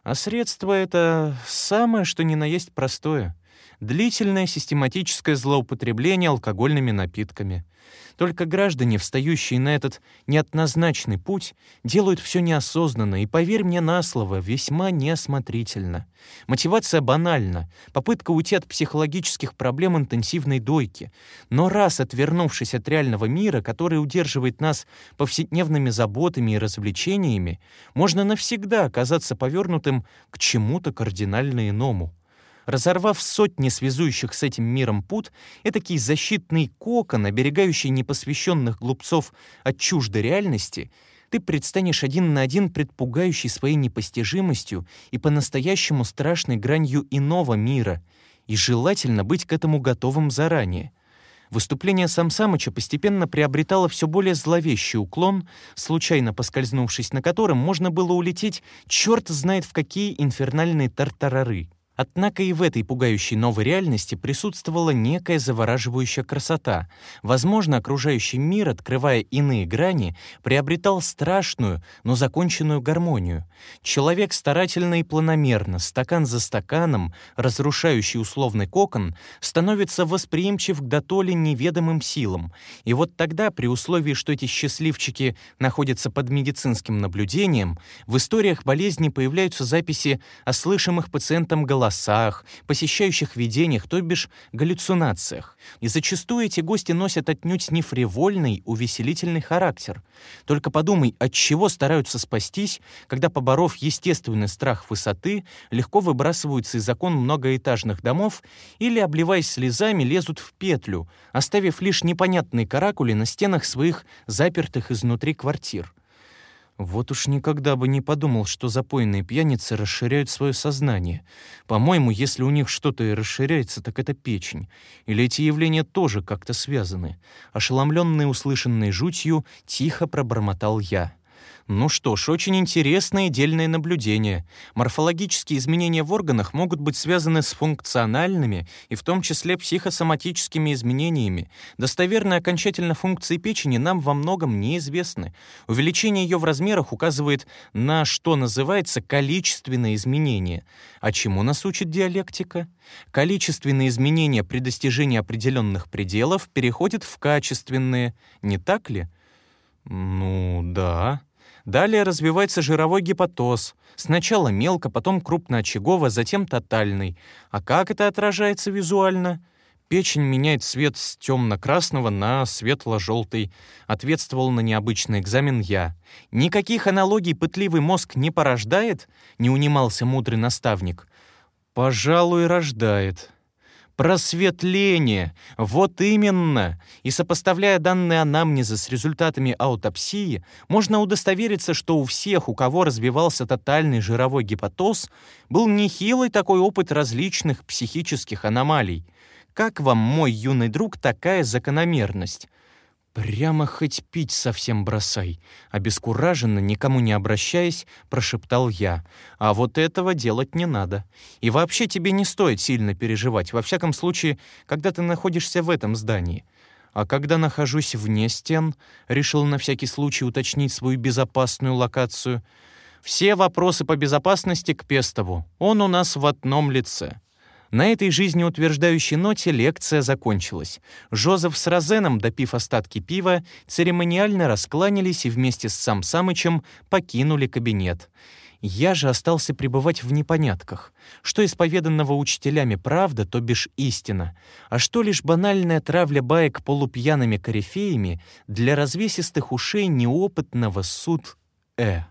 А средство это самое, что ни на есть простое. Длительное систематическое злоупотребление алкогольными напитками — только граждане, встающие на этот неоднозначный путь, делают все неосознанно и, поверь мне на слово, весьма неосмотрительно. Мотивация банальна, попытка уйти от психологических проблем интенсивной дойки. Но раз отвернувшись от реального мира, который удерживает нас повседневными заботами и развлечениями, можно навсегда оказаться повернутым к чему-то кардинально иному. Разорвав сотни связующих с этим миром пут, этакий защитный кокон, оберегающий непосвященных глупцов от чуждой реальности, ты предстанешь один на один предпугающий своей непостижимостью и по-настоящему страшной гранью иного мира, и желательно быть к этому готовым заранее. Выступление Сам Самыча постепенно приобретало все более зловещий уклон, случайно поскользнувшись на котором можно было улететь черт знает в какие инфернальные тартарары. Однако и в этой пугающей новой реальности присутствовала некая завораживающая красота. Возможно, окружающий мир, открывая иные грани, приобретал страшную, но законченную гармонию. Человек старательно и планомерно, стакан за стаканом, разрушающий условный кокон, становится восприимчив к дотоле неведомым силам. И вот тогда, при условии, что эти счастливчики находятся под медицинским наблюдением, в историях болезни появляются записи о слышимых пациентам голосах, голосах, посещающих видениях, то бишь галлюцинациях. И зачастую эти гости носят отнюдь не фривольный, увеселительный характер. Только подумай, от чего стараются спастись, когда, поборов естественный страх высоты, легко выбрасываются из окон многоэтажных домов или, обливаясь слезами, лезут в петлю, оставив лишь непонятные каракули на стенах своих запертых изнутри квартир. Вот уж никогда бы не подумал, что запойные пьяницы расширяют свое сознание. По-моему, если у них что-то и расширяется, так это печень. Или эти явления тоже как-то связаны. Ошеломленный услышанной жутью, тихо пробормотал я. Ну что ж, очень интересное и дельное наблюдение. Морфологические изменения в органах могут быть связаны с функциональными и в том числе психосоматическими изменениями. Достоверные окончательно функции печени нам во многом неизвестны. Увеличение ее в размерах указывает на, что называется, количественное изменение. А чему нас учит диалектика? Количественные изменения при достижении определенных пределов переходят в качественные, не так ли? Ну, да. Далее развивается жировой гепатоз. Сначала мелко, потом крупноочагово, затем тотальный. А как это отражается визуально? Печень меняет цвет с темно-красного на светло-желтый. Ответствовал на необычный экзамен я. Никаких аналогий пытливый мозг не порождает? Не унимался мудрый наставник. Пожалуй, рождает. Просветление! Вот именно! И сопоставляя данные анамнеза с результатами аутопсии, можно удостовериться, что у всех, у кого развивался тотальный жировой гепатоз, был нехилый такой опыт различных психических аномалий. Как вам, мой юный друг, такая закономерность? «Прямо хоть пить совсем бросай», — обескураженно, никому не обращаясь, прошептал я. «А вот этого делать не надо. И вообще тебе не стоит сильно переживать, во всяком случае, когда ты находишься в этом здании. А когда нахожусь вне стен, решил на всякий случай уточнить свою безопасную локацию. Все вопросы по безопасности к Пестову. Он у нас в одном лице». На этой жизнеутверждающей ноте лекция закончилась. Жозеф с Розеном, допив остатки пива, церемониально раскланялись и вместе с сам Самычем покинули кабинет. Я же остался пребывать в непонятках. Что исповеданного учителями правда, то бишь истина, а что лишь банальная травля баек полупьяными корифеями для развесистых ушей неопытного суд Э.